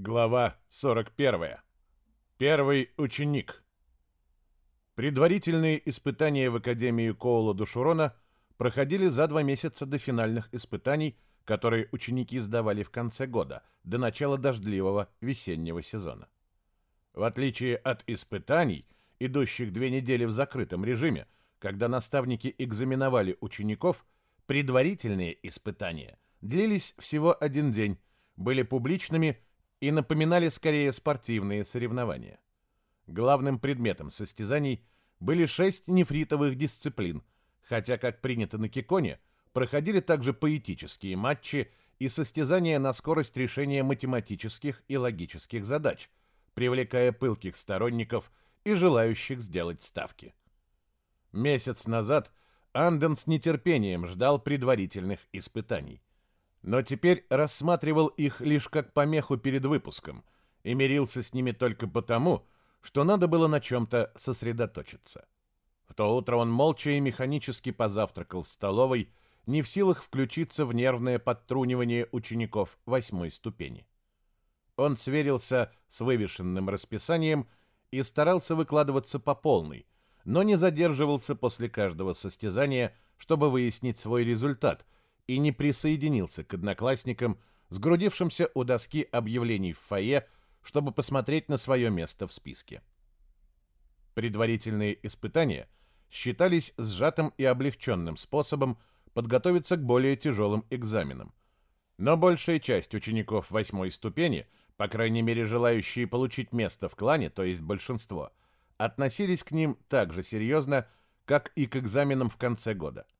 Глава 41. Первый ученик. Предварительные испытания в Академии Коула Душурона проходили за два месяца до финальных испытаний, которые ученики сдавали в конце года, до начала дождливого весеннего сезона. В отличие от испытаний, идущих две недели в закрытом режиме, когда наставники экзаменовали учеников, предварительные испытания длились всего один день, были публичными и напоминали скорее спортивные соревнования. Главным предметом состязаний были шесть нефритовых дисциплин, хотя, как принято на Киконе, проходили также поэтические матчи и состязания на скорость решения математических и логических задач, привлекая пылких сторонников и желающих сделать ставки. Месяц назад Анден с нетерпением ждал предварительных испытаний но теперь рассматривал их лишь как помеху перед выпуском и мирился с ними только потому, что надо было на чем-то сосредоточиться. В то утро он молча и механически позавтракал в столовой, не в силах включиться в нервное подтрунивание учеников восьмой ступени. Он сверился с вывешенным расписанием и старался выкладываться по полной, но не задерживался после каждого состязания, чтобы выяснить свой результат – и не присоединился к одноклассникам, сгрудившимся у доски объявлений в фойе, чтобы посмотреть на свое место в списке. Предварительные испытания считались сжатым и облегченным способом подготовиться к более тяжелым экзаменам. Но большая часть учеников восьмой ступени, по крайней мере желающие получить место в клане, то есть большинство, относились к ним так же серьезно, как и к экзаменам в конце года –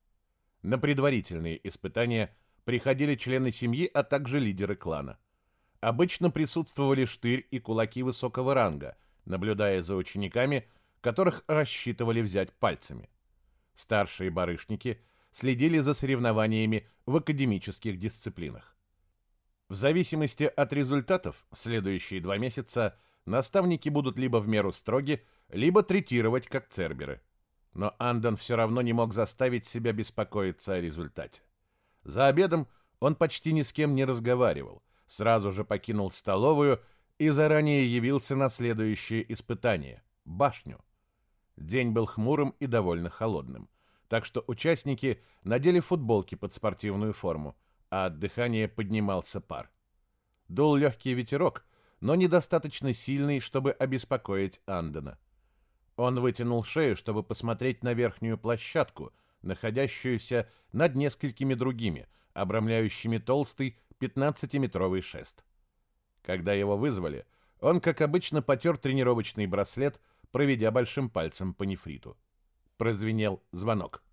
на предварительные испытания приходили члены семьи, а также лидеры клана. Обычно присутствовали штырь и кулаки высокого ранга, наблюдая за учениками, которых рассчитывали взять пальцами. Старшие барышники следили за соревнованиями в академических дисциплинах. В зависимости от результатов в следующие два месяца наставники будут либо в меру строги, либо третировать как церберы – но Андон все равно не мог заставить себя беспокоиться о результате. За обедом он почти ни с кем не разговаривал, сразу же покинул столовую и заранее явился на следующее испытание – башню. День был хмурым и довольно холодным, так что участники надели футболки под спортивную форму, а от дыхания поднимался пар. Дул легкий ветерок, но недостаточно сильный, чтобы обеспокоить Андона. Он вытянул шею, чтобы посмотреть на верхнюю площадку, находящуюся над несколькими другими, обрамляющими толстый 15-метровый шест. Когда его вызвали, он, как обычно, потер тренировочный браслет, проведя большим пальцем по нефриту. Прозвенел звонок.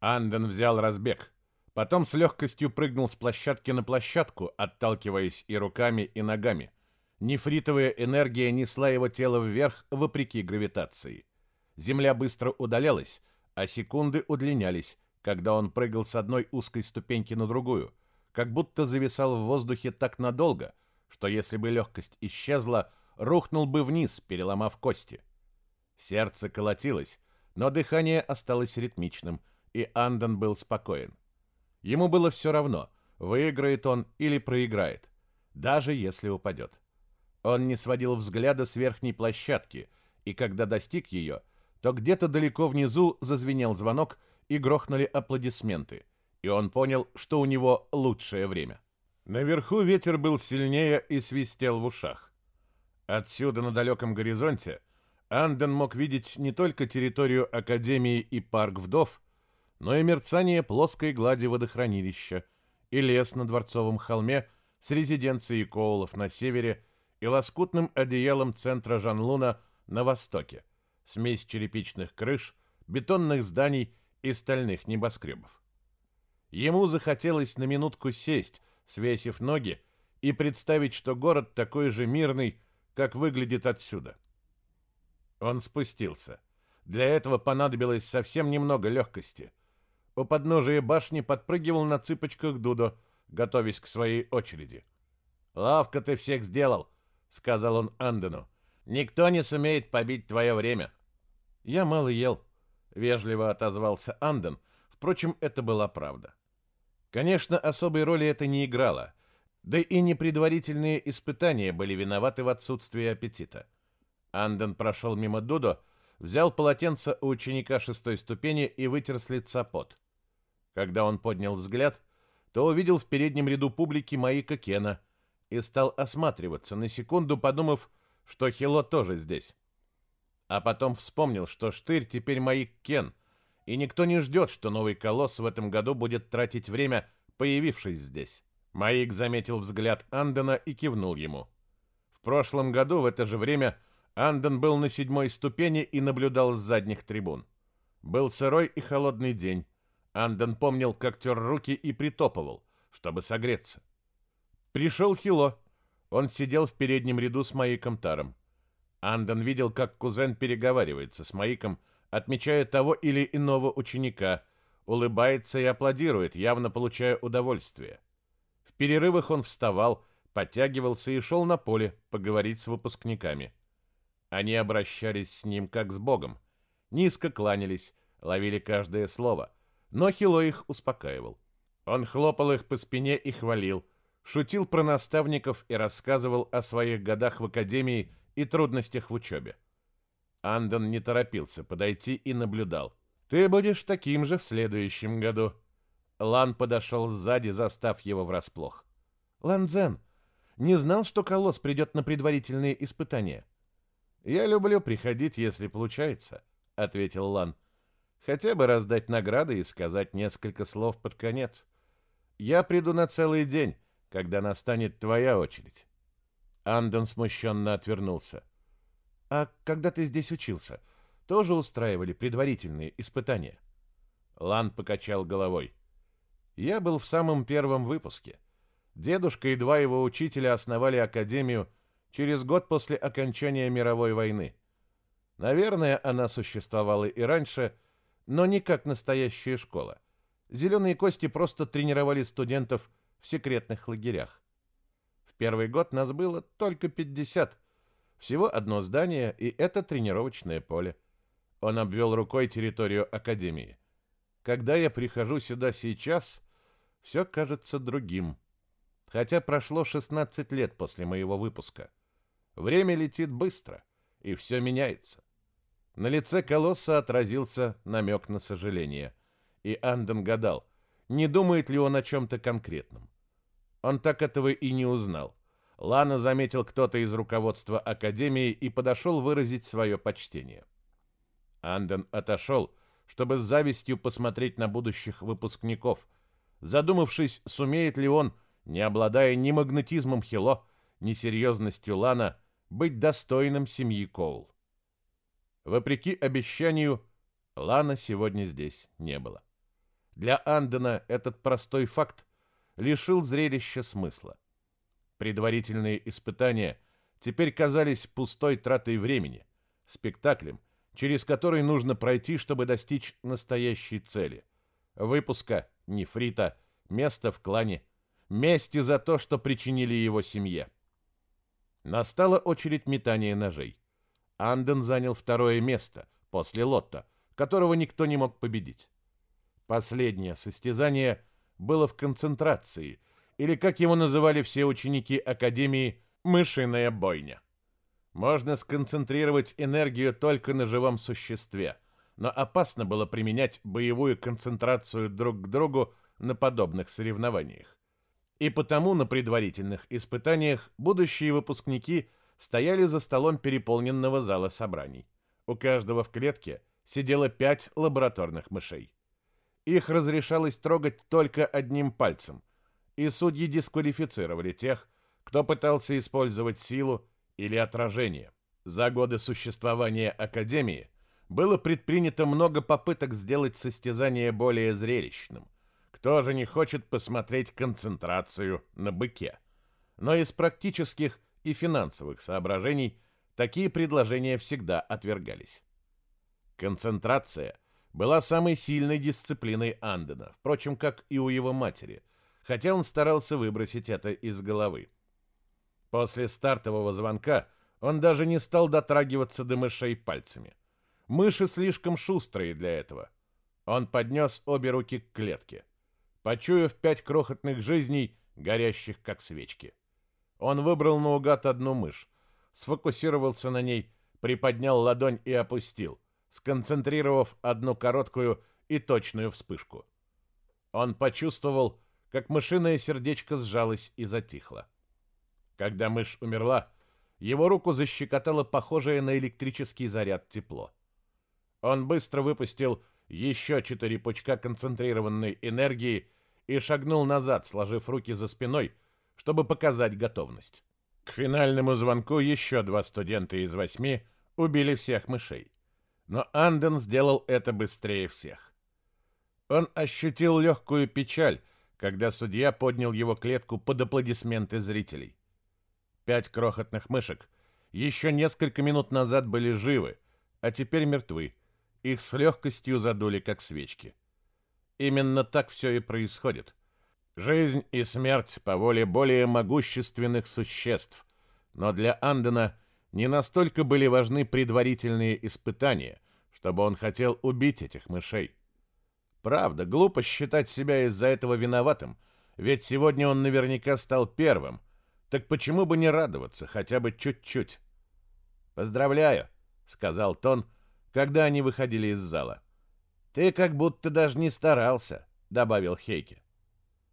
Анден взял разбег. Потом с легкостью прыгнул с площадки на площадку, отталкиваясь и руками, и ногами – Нефритовая энергия несла его тело вверх вопреки гравитации. Земля быстро удалялась, а секунды удлинялись, когда он прыгал с одной узкой ступеньки на другую, как будто зависал в воздухе так надолго, что если бы легкость исчезла, рухнул бы вниз, переломав кости. Сердце колотилось, но дыхание осталось ритмичным, и Андон был спокоен. Ему было все равно, выиграет он или проиграет, даже если упадет. Он не сводил взгляда с верхней площадки, и когда достиг ее, то где-то далеко внизу зазвенел звонок и грохнули аплодисменты, и он понял, что у него лучшее время. Наверху ветер был сильнее и свистел в ушах. Отсюда на далеком горизонте Анден мог видеть не только территорию Академии и парк вдов, но и мерцание плоской глади водохранилища и лес на Дворцовом холме с резиденцией Коулов на севере и лоскутным одеялом центра Жанлуна на востоке, смесь черепичных крыш, бетонных зданий и стальных небоскребов. Ему захотелось на минутку сесть, свесив ноги, и представить, что город такой же мирный, как выглядит отсюда. Он спустился. Для этого понадобилось совсем немного легкости. У подножия башни подпрыгивал на цыпочках Дудо, готовясь к своей очереди. «Лавка ты всех сделал!» Сказал он Андену. Никто не сумеет побить твое время. Я мало ел, вежливо отозвался Анден. Впрочем, это была правда. Конечно, особой роли это не играло. Да и непредварительные испытания были виноваты в отсутствии аппетита. Анден прошел мимо Дудо, взял полотенце у ученика шестой ступени и вытер с лица пот. Когда он поднял взгляд, то увидел в переднем ряду публики Маика Кена и стал осматриваться, на секунду подумав, что Хило тоже здесь. А потом вспомнил, что Штырь теперь Маик Кен, и никто не ждет, что новый колосс в этом году будет тратить время, появившись здесь. Маик заметил взгляд Андена и кивнул ему. В прошлом году в это же время Анден был на седьмой ступени и наблюдал с задних трибун. Был сырой и холодный день. Анден помнил, как тер руки и притопывал, чтобы согреться. Пришел Хило. Он сидел в переднем ряду с Маиком Таром. Анден видел, как кузен переговаривается с Маиком, отмечая того или иного ученика, улыбается и аплодирует, явно получая удовольствие. В перерывах он вставал, подтягивался и шел на поле поговорить с выпускниками. Они обращались с ним как с Богом, низко кланялись, ловили каждое слово, но Хило их успокаивал. Он хлопал их по спине и хвалил, шутил про наставников и рассказывал о своих годах в академии и трудностях в учебе. Андон не торопился подойти и наблюдал. «Ты будешь таким же в следующем году». Лан подошел сзади, застав его врасплох. «Ланзен, не знал, что Колосс придет на предварительные испытания?» «Я люблю приходить, если получается», — ответил Лан. «Хотя бы раздать награды и сказать несколько слов под конец. Я приду на целый день, когда настанет твоя очередь». Андон смущенно отвернулся. «А когда ты здесь учился, тоже устраивали предварительные испытания?» Лан покачал головой. «Я был в самом первом выпуске. Дедушка и два его учителя основали академию через год после окончания мировой войны. Наверное, она существовала и раньше, но не как настоящая школа. Зеленые кости просто тренировали студентов в секретных лагерях. В первый год нас было только 50. Всего одно здание, и это тренировочное поле. Он обвел рукой территорию Академии. Когда я прихожу сюда сейчас, все кажется другим. Хотя прошло 16 лет после моего выпуска. Время летит быстро, и все меняется. На лице колосса отразился намек на сожаление. И Анден гадал, не думает ли он о чем-то конкретном. Он так этого и не узнал. Лана заметил кто-то из руководства Академии и подошел выразить свое почтение. Анден отошел, чтобы с завистью посмотреть на будущих выпускников, задумавшись, сумеет ли он, не обладая ни магнетизмом Хило, ни серьезностью Лана, быть достойным семьи Коул. Вопреки обещанию, Лана сегодня здесь не было. Для Андена этот простой факт лишил зрелища смысла. Предварительные испытания теперь казались пустой тратой времени, спектаклем, через который нужно пройти, чтобы достичь настоящей цели. Выпуска, нефрита, места в клане, мести за то, что причинили его семье. Настала очередь метания ножей. Анден занял второе место после Лотта, которого никто не мог победить. Последнее состязание было в концентрации, или, как его называли все ученики Академии, «мышиная бойня». Можно сконцентрировать энергию только на живом существе, но опасно было применять боевую концентрацию друг к другу на подобных соревнованиях. И потому на предварительных испытаниях будущие выпускники стояли за столом переполненного зала собраний. У каждого в клетке сидело пять лабораторных мышей. Их разрешалось трогать только одним пальцем, и судьи дисквалифицировали тех, кто пытался использовать силу или отражение. За годы существования Академии было предпринято много попыток сделать состязание более зрелищным. Кто же не хочет посмотреть концентрацию на быке? Но из практических и финансовых соображений такие предложения всегда отвергались. Концентрация была самой сильной дисциплиной Андена, впрочем, как и у его матери, хотя он старался выбросить это из головы. После стартового звонка он даже не стал дотрагиваться до мышей пальцами. Мыши слишком шустрые для этого. Он поднес обе руки к клетке. Почуяв пять крохотных жизней, горящих как свечки. Он выбрал наугад одну мышь, сфокусировался на ней, приподнял ладонь и опустил, сконцентрировав одну короткую и точную вспышку. Он почувствовал, как мышиное сердечко сжалось и затихло. Когда мышь умерла, его руку защекотало похожее на электрический заряд тепло. Он быстро выпустил еще четыре пучка концентрированной энергии и шагнул назад, сложив руки за спиной, чтобы показать готовность. К финальному звонку еще два студента из восьми убили всех мышей. Но Анден сделал это быстрее всех. Он ощутил легкую печаль, когда судья поднял его клетку под аплодисменты зрителей. Пять крохотных мышек еще несколько минут назад были живы, а теперь мертвы. Их с легкостью задули, как свечки. Именно так все и происходит. Жизнь и смерть по воле более могущественных существ. Но для Андена не настолько были важны предварительные испытания, чтобы он хотел убить этих мышей. Правда, глупо считать себя из-за этого виноватым, ведь сегодня он наверняка стал первым — так почему бы не радоваться хотя бы чуть-чуть? Поздравляю, сказал Тон, когда они выходили из зала. Ты как будто даже не старался, добавил Хейке.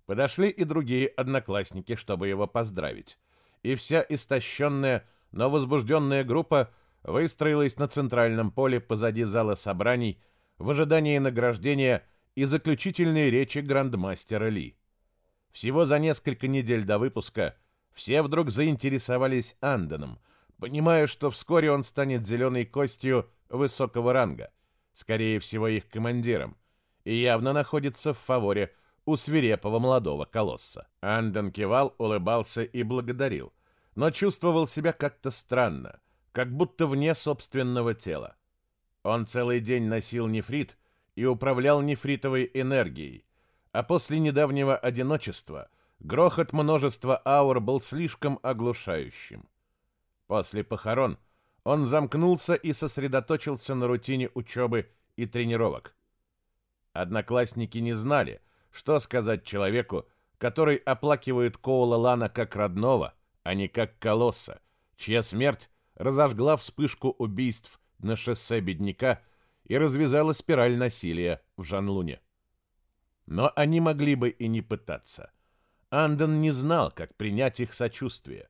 Подошли и другие одноклассники, чтобы его поздравить. И вся истощенная, но возбужденная группа выстроилась на центральном поле позади зала собраний в ожидании награждения и заключительной речи грандмастера Ли. Всего за несколько недель до выпуска – все вдруг заинтересовались Анденом, понимая, что вскоре он станет зеленой костью высокого ранга, скорее всего их командиром, и явно находится в фаворе у свирепого молодого колосса. Анден кивал, улыбался и благодарил, но чувствовал себя как-то странно, как будто вне собственного тела. Он целый день носил нефрит и управлял нефритовой энергией, а после недавнего одиночества – Грохот множества аур был слишком оглушающим. После похорон он замкнулся и сосредоточился на рутине учебы и тренировок. Одноклассники не знали, что сказать человеку, который оплакивает Коула Лана как родного, а не как колосса, чья смерть разожгла вспышку убийств на шоссе Бедняка и развязала спираль насилия в Жанлуне. Но они могли бы и не пытаться – Анден не знал, как принять их сочувствие.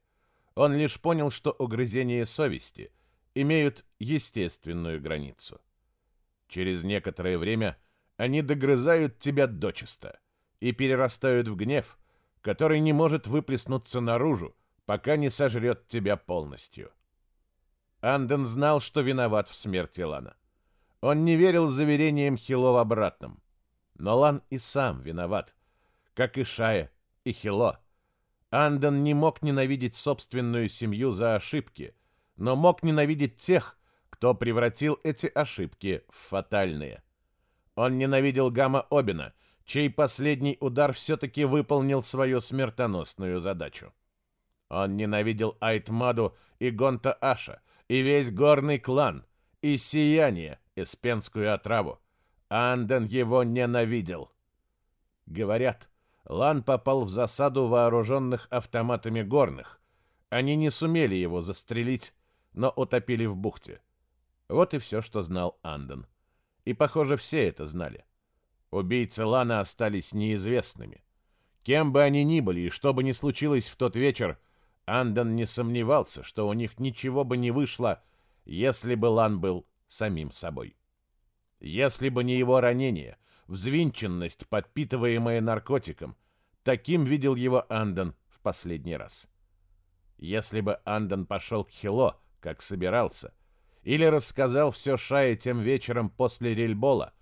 Он лишь понял, что угрызения совести имеют естественную границу. Через некоторое время они догрызают тебя дочисто и перерастают в гнев, который не может выплеснуться наружу, пока не сожрет тебя полностью. Анден знал, что виноват в смерти Лана. Он не верил заверениям Хило в обратном. Но Лан и сам виноват, как и Шая и Хило. Анден не мог ненавидеть собственную семью за ошибки, но мог ненавидеть тех, кто превратил эти ошибки в фатальные. Он ненавидел Гамма Обина, чей последний удар все-таки выполнил свою смертоносную задачу. Он ненавидел Айтмаду и Гонта Аша, и весь горный клан, и Сияние, Эспенскую отраву. Анден его ненавидел. Говорят, Лан попал в засаду вооруженных автоматами горных. Они не сумели его застрелить, но утопили в бухте. Вот и все, что знал Анден. И, похоже, все это знали. Убийцы Лана остались неизвестными. Кем бы они ни были и что бы ни случилось в тот вечер, Анден не сомневался, что у них ничего бы не вышло, если бы Лан был самим собой. Если бы не его ранение — взвинченность, подпитываемая наркотиком. Таким видел его Андон в последний раз. Если бы Андон пошел к Хило, как собирался, или рассказал все Шае тем вечером после рельбола,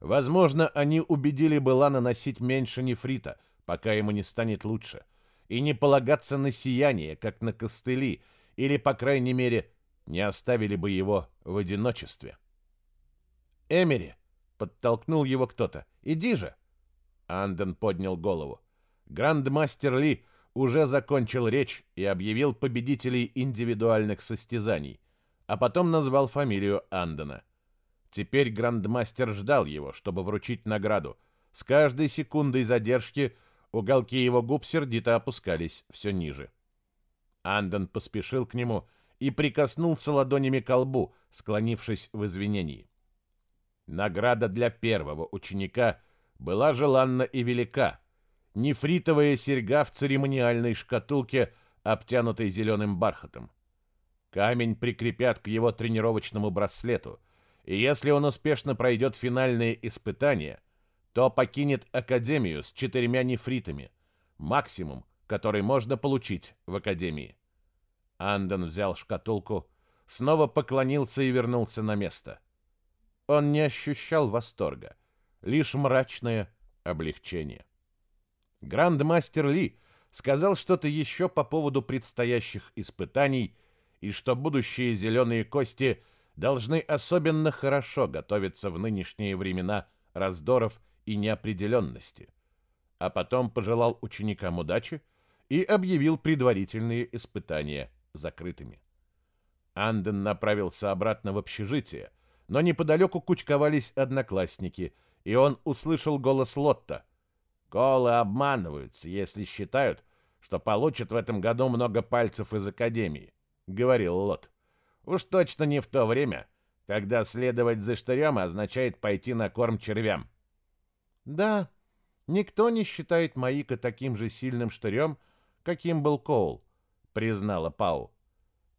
возможно, они убедили бы Лана носить меньше нефрита, пока ему не станет лучше, и не полагаться на сияние, как на костыли, или, по крайней мере, не оставили бы его в одиночестве. «Эмери!» Подтолкнул его кто-то. «Иди же!» Анден поднял голову. Грандмастер Ли уже закончил речь и объявил победителей индивидуальных состязаний, а потом назвал фамилию Андена. Теперь грандмастер ждал его, чтобы вручить награду. С каждой секундой задержки Уголки его губ сердито опускались все ниже. Андон поспешил к нему и прикоснулся ладонями к лбу, склонившись в извинении. Награда для первого ученика была желанна и велика. Нефритовая серьга в церемониальной шкатулке, обтянутой зеленым бархатом. Камень прикрепят к его тренировочному браслету, и если он успешно пройдет финальные испытания, то покинет Академию с четырьмя нефритами, максимум, который можно получить в Академии. Андон взял шкатулку, снова поклонился и вернулся на место. Он не ощущал восторга, лишь мрачное облегчение. Грандмастер Ли сказал что-то еще по поводу предстоящих испытаний и что будущие зеленые кости должны особенно хорошо готовиться в нынешние времена раздоров и неопределенности. А потом пожелал ученикам удачи и объявил предварительные испытания закрытыми. Анден направился обратно в общежитие, но неподалеку кучковались одноклассники, и он услышал голос Лотта. «Колы обманываются, если считают, что получат в этом году много пальцев из Академии», — говорил Лот. «Уж точно не в то время, когда следовать за штырем означает пойти на корм червям». «Да, никто не считает Маика таким же сильным штырем, каким был Коул», — признала Пау.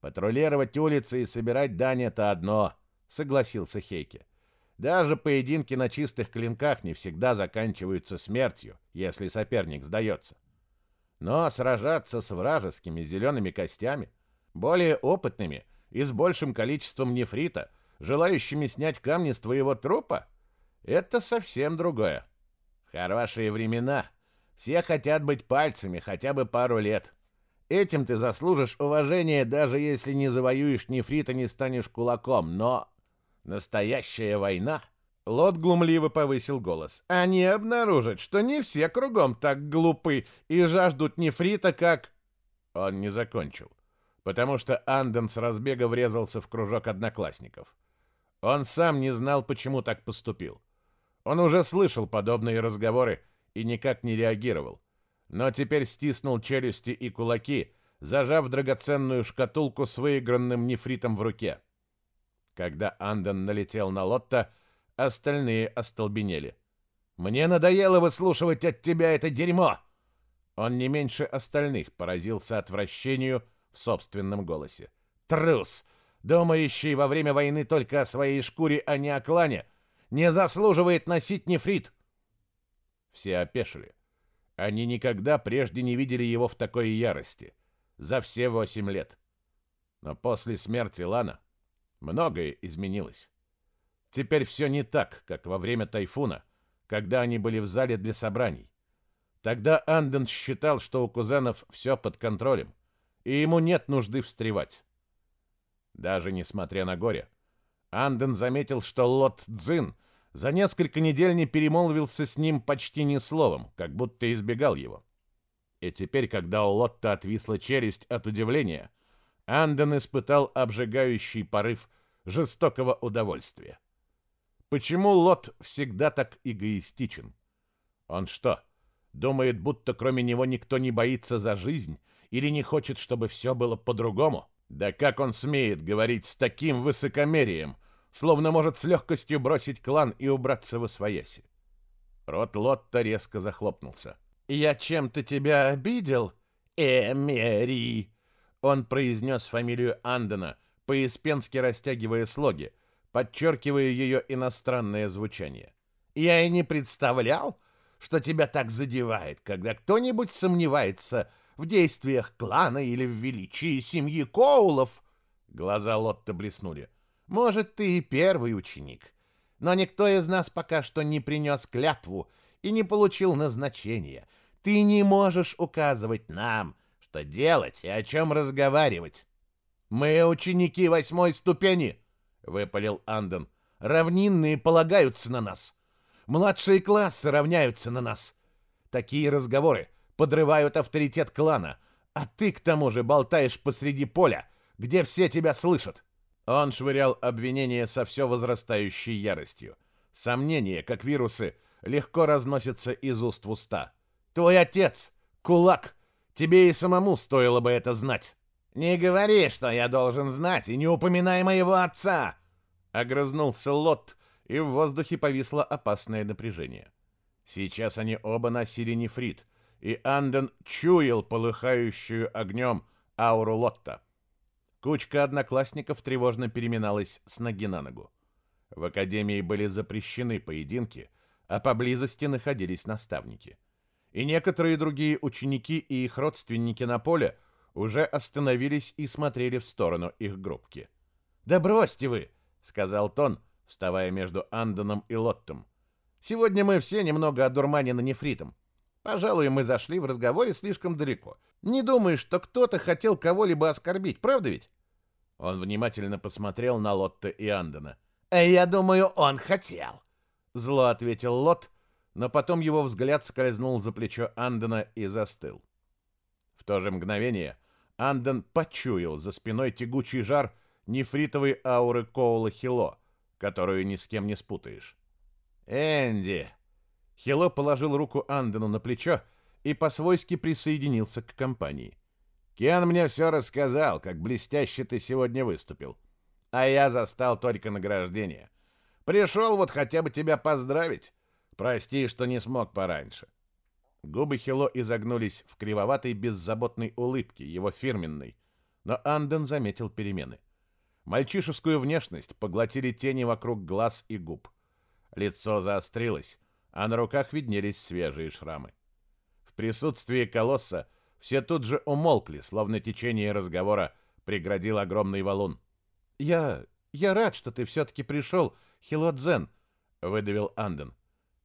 «Патрулировать улицы и собирать дань — это одно», — согласился Хейке. «Даже поединки на чистых клинках не всегда заканчиваются смертью, если соперник сдается. Но сражаться с вражескими зелеными костями, более опытными и с большим количеством нефрита, желающими снять камни с твоего трупа, это совсем другое. Хорошие времена. Все хотят быть пальцами хотя бы пару лет. Этим ты заслужишь уважение, даже если не завоюешь нефрита, не станешь кулаком. Но настоящая война... Лот глумливо повысил голос. Они обнаружат, что не все кругом так глупы и жаждут нефрита, как... Он не закончил, потому что Анден с разбега врезался в кружок одноклассников. Он сам не знал, почему так поступил. Он уже слышал подобные разговоры и никак не реагировал. Но теперь стиснул челюсти и кулаки, зажав драгоценную шкатулку с выигранным нефритом в руке. Когда Анден налетел на Лотта, остальные остолбенели. «Мне надоело выслушивать от тебя это дерьмо!» Он не меньше остальных поразился отвращению в собственном голосе. «Трус! Думающий во время войны только о своей шкуре, а не о клане!» Не заслуживает носить нефрит. Все опешили. Они никогда прежде не видели его в такой ярости. За все восемь лет. Но после смерти Лана многое изменилось. Теперь все не так, как во время тайфуна, когда они были в зале для собраний. Тогда Анден считал, что у кузенов все под контролем, и ему нет нужды встревать. Даже несмотря на горе, Анден заметил, что Лот Цзин за несколько недель не перемолвился с ним почти ни словом, как будто избегал его. И теперь, когда у Лотта отвисла челюсть от удивления, Анден испытал обжигающий порыв жестокого удовольствия. Почему Лот всегда так эгоистичен? Он что, думает, будто кроме него никто не боится за жизнь или не хочет, чтобы все было по-другому? Да как он смеет говорить с таким высокомерием, словно может с легкостью бросить клан и убраться в освояси? Рот Лотта резко захлопнулся. «Я чем-то тебя обидел, Эмери?» Он произнес фамилию Андена, по-испенски растягивая слоги, подчеркивая ее иностранное звучание. «Я и не представлял, что тебя так задевает, когда кто-нибудь сомневается в действиях клана или в величии семьи Коулов. Глаза Лотта блеснули. Может, ты и первый ученик, но никто из нас пока что не принес клятву и не получил назначения. Ты не можешь указывать нам, что делать и о чем разговаривать. Мы ученики восьмой ступени, выпалил Анден. Равнинные полагаются на нас. Младшие классы равняются на нас. Такие разговоры подрывают авторитет клана, а ты к тому же болтаешь посреди поля, где все тебя слышат. Он швырял обвинения со все возрастающей яростью. Сомнения, как вирусы, легко разносятся из уст в уста. Твой отец — кулак. Тебе и самому стоило бы это знать. Не говори, что я должен знать, и не упоминай моего отца. Огрызнулся Лот, и в воздухе повисло опасное напряжение. Сейчас они оба носили нефрит, и Анден чуял полыхающую огнем ауру Лотта. Кучка одноклассников тревожно переминалась с ноги на ногу. В академии были запрещены поединки, а поблизости находились наставники. И некоторые другие ученики и их родственники на поле уже остановились и смотрели в сторону их группки. «Да бросьте вы!» — сказал Тон, вставая между Андоном и Лоттом. «Сегодня мы все немного одурманены нефритом. Пожалуй, мы зашли в разговоре слишком далеко. Не думаю, что кто-то хотел кого-либо оскорбить, правда ведь?» Он внимательно посмотрел на Лотта и Андона. «Э, «Я думаю, он хотел», — зло ответил Лот, но потом его взгляд скользнул за плечо Андона и застыл. В то же мгновение Андон почуял за спиной тягучий жар нефритовой ауры Коула Хило, которую ни с кем не спутаешь. «Энди!» Хило положил руку Андону на плечо и по-свойски присоединился к компании. «Кен мне все рассказал, как блестяще ты сегодня выступил. А я застал только награждение. Пришел вот хотя бы тебя поздравить. Прости, что не смог пораньше». Губы Хило изогнулись в кривоватой беззаботной улыбке, его фирменной, но Анден заметил перемены. Мальчишескую внешность поглотили тени вокруг глаз и губ. Лицо заострилось, а на руках виднелись свежие шрамы. В присутствии колосса все тут же умолкли, словно течение разговора преградил огромный валун. «Я... я рад, что ты все-таки пришел, Хило-дзен», — выдавил Анден.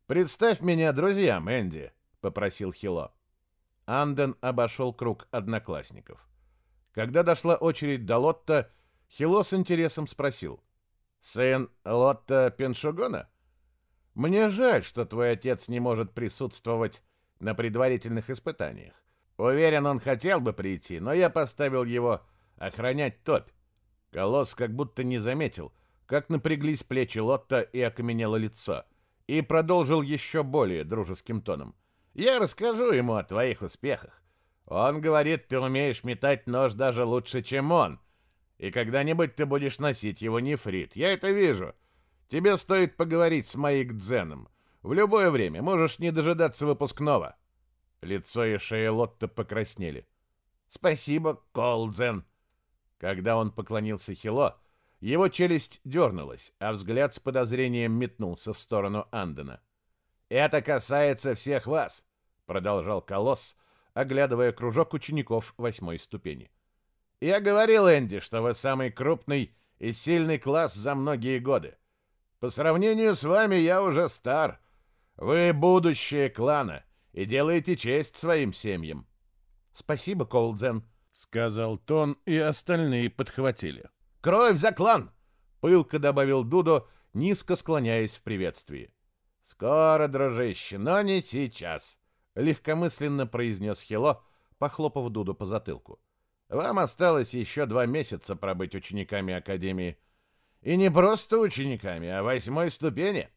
«Представь меня друзьям, Энди», — попросил Хило. Анден обошел круг одноклассников. Когда дошла очередь до Лотта, Хило с интересом спросил. «Сын Лотта Пеншугона? Мне жаль, что твой отец не может присутствовать на предварительных испытаниях. Уверен, он хотел бы прийти, но я поставил его охранять топь. Колосс как будто не заметил, как напряглись плечи Лотта и окаменело лицо, и продолжил еще более дружеским тоном. «Я расскажу ему о твоих успехах. Он говорит, ты умеешь метать нож даже лучше, чем он, и когда-нибудь ты будешь носить его нефрит. Я это вижу. Тебе стоит поговорить с Маик Дзеном. В любое время можешь не дожидаться выпускного. Лицо и шея Лотта покраснели. Спасибо, Колдзен. Когда он поклонился Хило, его челюсть дернулась, а взгляд с подозрением метнулся в сторону Андена. «Это касается всех вас», — продолжал Колосс, оглядывая кружок учеников восьмой ступени. Я говорил Энди, что вы самый крупный и сильный класс за многие годы. По сравнению с вами я уже стар. Вы будущее клана и делаете честь своим семьям. Спасибо, Колдзен, сказал Тон, и остальные подхватили. Кровь за клан! Пылко добавил Дудо, низко склоняясь в приветствии. Скоро, дружище, но не сейчас, легкомысленно произнес Хило, похлопав Дуду по затылку. Вам осталось еще два месяца пробыть учениками Академии. И не просто учениками, а восьмой ступени.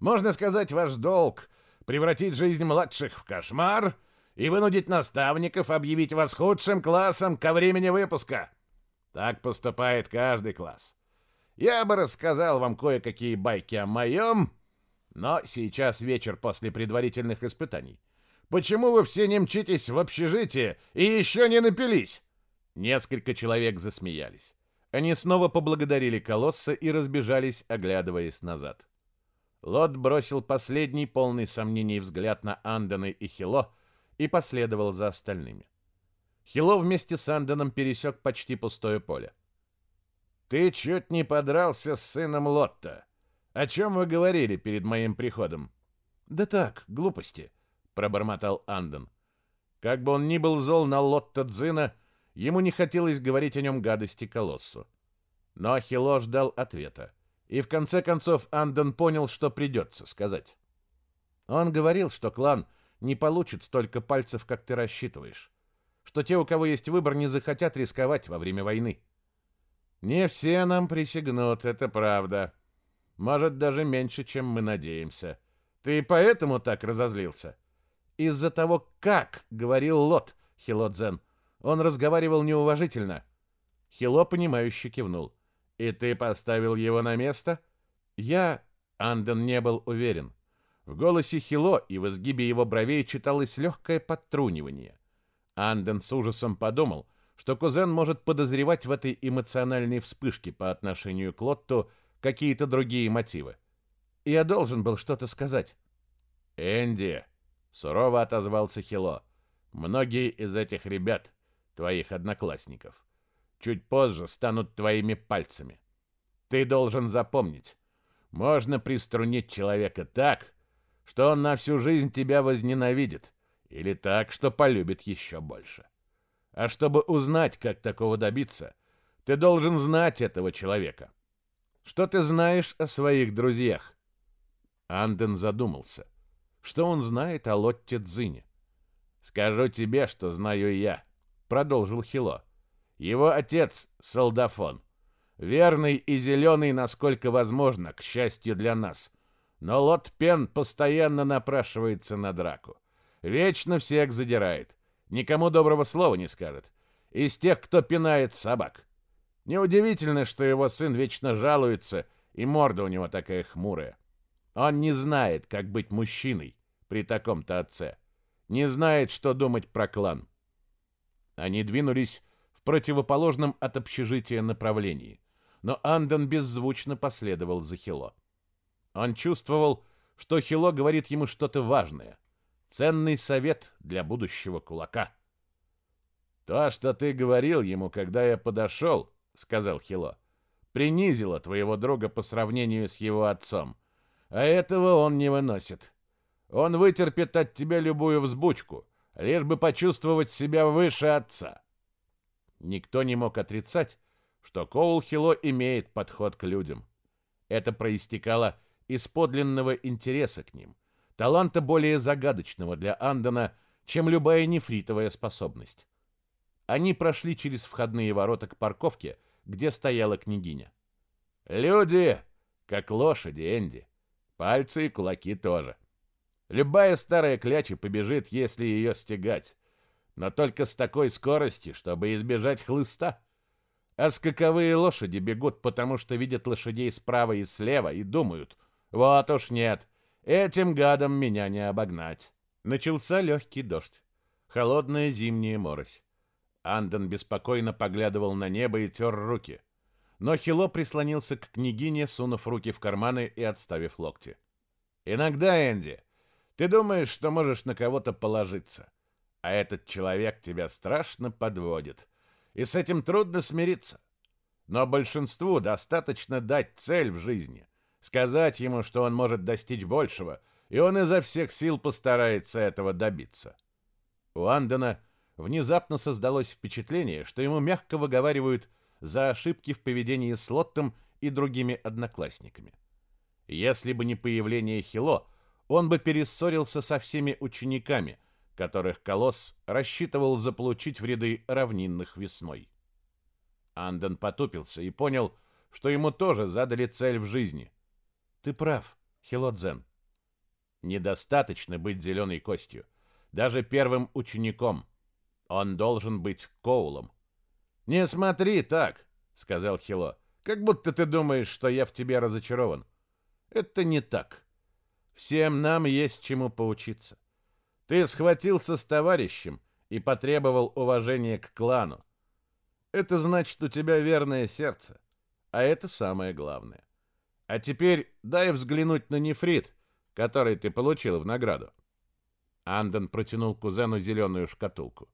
Можно сказать, ваш долг — превратить жизнь младших в кошмар и вынудить наставников объявить вас худшим классом ко времени выпуска. Так поступает каждый класс. Я бы рассказал вам кое-какие байки о моем, но сейчас вечер после предварительных испытаний. Почему вы все не мчитесь в общежитие и еще не напились? Несколько человек засмеялись. Они снова поблагодарили колосса и разбежались, оглядываясь назад. Лот бросил последний полный сомнений взгляд на Андона и Хило и последовал за остальными. Хило вместе с Андоном пересек почти пустое поле. «Ты чуть не подрался с сыном Лотта. О чем вы говорили перед моим приходом?» «Да так, глупости», — пробормотал Андон. Как бы он ни был зол на Лотта Дзина, — Ему не хотелось говорить о нем гадости колоссу. Но Ахилло ждал ответа. И в конце концов Андон понял, что придется сказать. Он говорил, что клан не получит столько пальцев, как ты рассчитываешь. Что те, у кого есть выбор, не захотят рисковать во время войны. Не все нам присягнут, это правда. Может, даже меньше, чем мы надеемся. Ты поэтому так разозлился? Из-за того, как говорил Лот, Хилодзен. Он разговаривал неуважительно. Хило, понимающе кивнул. «И ты поставил его на место?» «Я...» Анден не был уверен. В голосе Хило и в изгибе его бровей читалось легкое подтрунивание. Анден с ужасом подумал, что кузен может подозревать в этой эмоциональной вспышке по отношению к Лотту какие-то другие мотивы. «Я должен был что-то сказать». «Энди», — сурово отозвался Хило, — «многие из этих ребят, твоих одноклассников, чуть позже станут твоими пальцами. Ты должен запомнить, можно приструнить человека так, что он на всю жизнь тебя возненавидит, или так, что полюбит еще больше. А чтобы узнать, как такого добиться, ты должен знать этого человека. Что ты знаешь о своих друзьях? Анден задумался. Что он знает о Лотте Дзине? Скажу тебе, что знаю я, продолжил Хило. Его отец — солдафон. Верный и зеленый, насколько возможно, к счастью для нас. Но Лот Пен постоянно напрашивается на драку. Вечно всех задирает. Никому доброго слова не скажет. Из тех, кто пинает собак. Неудивительно, что его сын вечно жалуется, и морда у него такая хмурая. Он не знает, как быть мужчиной при таком-то отце. Не знает, что думать про клан. Они двинулись в противоположном от общежития направлении но Анден беззвучно последовал за Хило. Он чувствовал, что Хило говорит ему что-то важное, ценный совет для будущего кулака. «То, что ты говорил ему, когда я подошел, — сказал Хило, — принизило твоего друга по сравнению с его отцом, а этого он не выносит. Он вытерпит от тебя любую взбучку, лишь бы почувствовать себя выше отца». Никто не мог отрицать, что Коул-Хило имеет подход к людям. Это проистекало из подлинного интереса к ним, таланта более загадочного для Андона, чем любая нефритовая способность. Они прошли через входные ворота к парковке, где стояла княгиня. «Люди, как лошади, Энди. Пальцы и кулаки тоже. Любая старая кляча побежит, если ее стегать, но только с такой скоростью, чтобы избежать хлыста. А скаковые лошади бегут, потому что видят лошадей справа и слева и думают, вот уж нет, этим гадом меня не обогнать. Начался легкий дождь. Холодная зимняя морось. Андон беспокойно поглядывал на небо и тер руки. Но Хило прислонился к княгине, сунув руки в карманы и отставив локти. «Иногда, Энди, ты думаешь, что можешь на кого-то положиться, а этот человек тебя страшно подводит и с этим трудно смириться. Но большинству достаточно дать цель в жизни, сказать ему, что он может достичь большего, и он изо всех сил постарается этого добиться. У Андена внезапно создалось впечатление, что ему мягко выговаривают за ошибки в поведении с Лоттом и другими одноклассниками. Если бы не появление Хило, он бы перессорился со всеми учениками – которых Колосс рассчитывал заполучить в ряды равнинных весной. Анден потупился и понял, что ему тоже задали цель в жизни. «Ты прав, Хилодзен. Недостаточно быть зеленой костью, даже первым учеником. Он должен быть Коулом». «Не смотри так», — сказал Хило, — «как будто ты думаешь, что я в тебе разочарован. Это не так. Всем нам есть чему поучиться. Ты схватился с товарищем и потребовал уважения к клану. Это значит, у тебя верное сердце. А это самое главное. А теперь дай взглянуть на нефрит, который ты получил в награду. Андон протянул кузену зеленую шкатулку.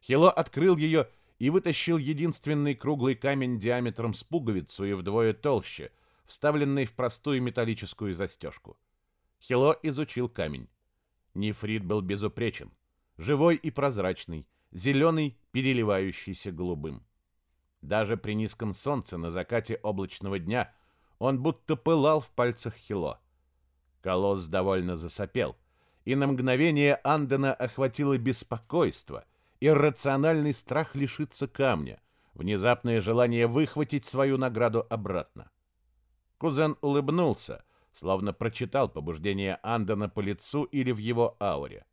Хило открыл ее и вытащил единственный круглый камень диаметром с пуговицу и вдвое толще, вставленный в простую металлическую застежку. Хило изучил камень. Нефрит был безупречен, живой и прозрачный, зеленый, переливающийся голубым. Даже при низком солнце на закате облачного дня он будто пылал в пальцах Хило. Колосс довольно засопел, и на мгновение Андена охватило беспокойство, иррациональный страх лишиться камня, внезапное желание выхватить свою награду обратно. Кузен улыбнулся, словно прочитал побуждение Андона по лицу или в его ауре.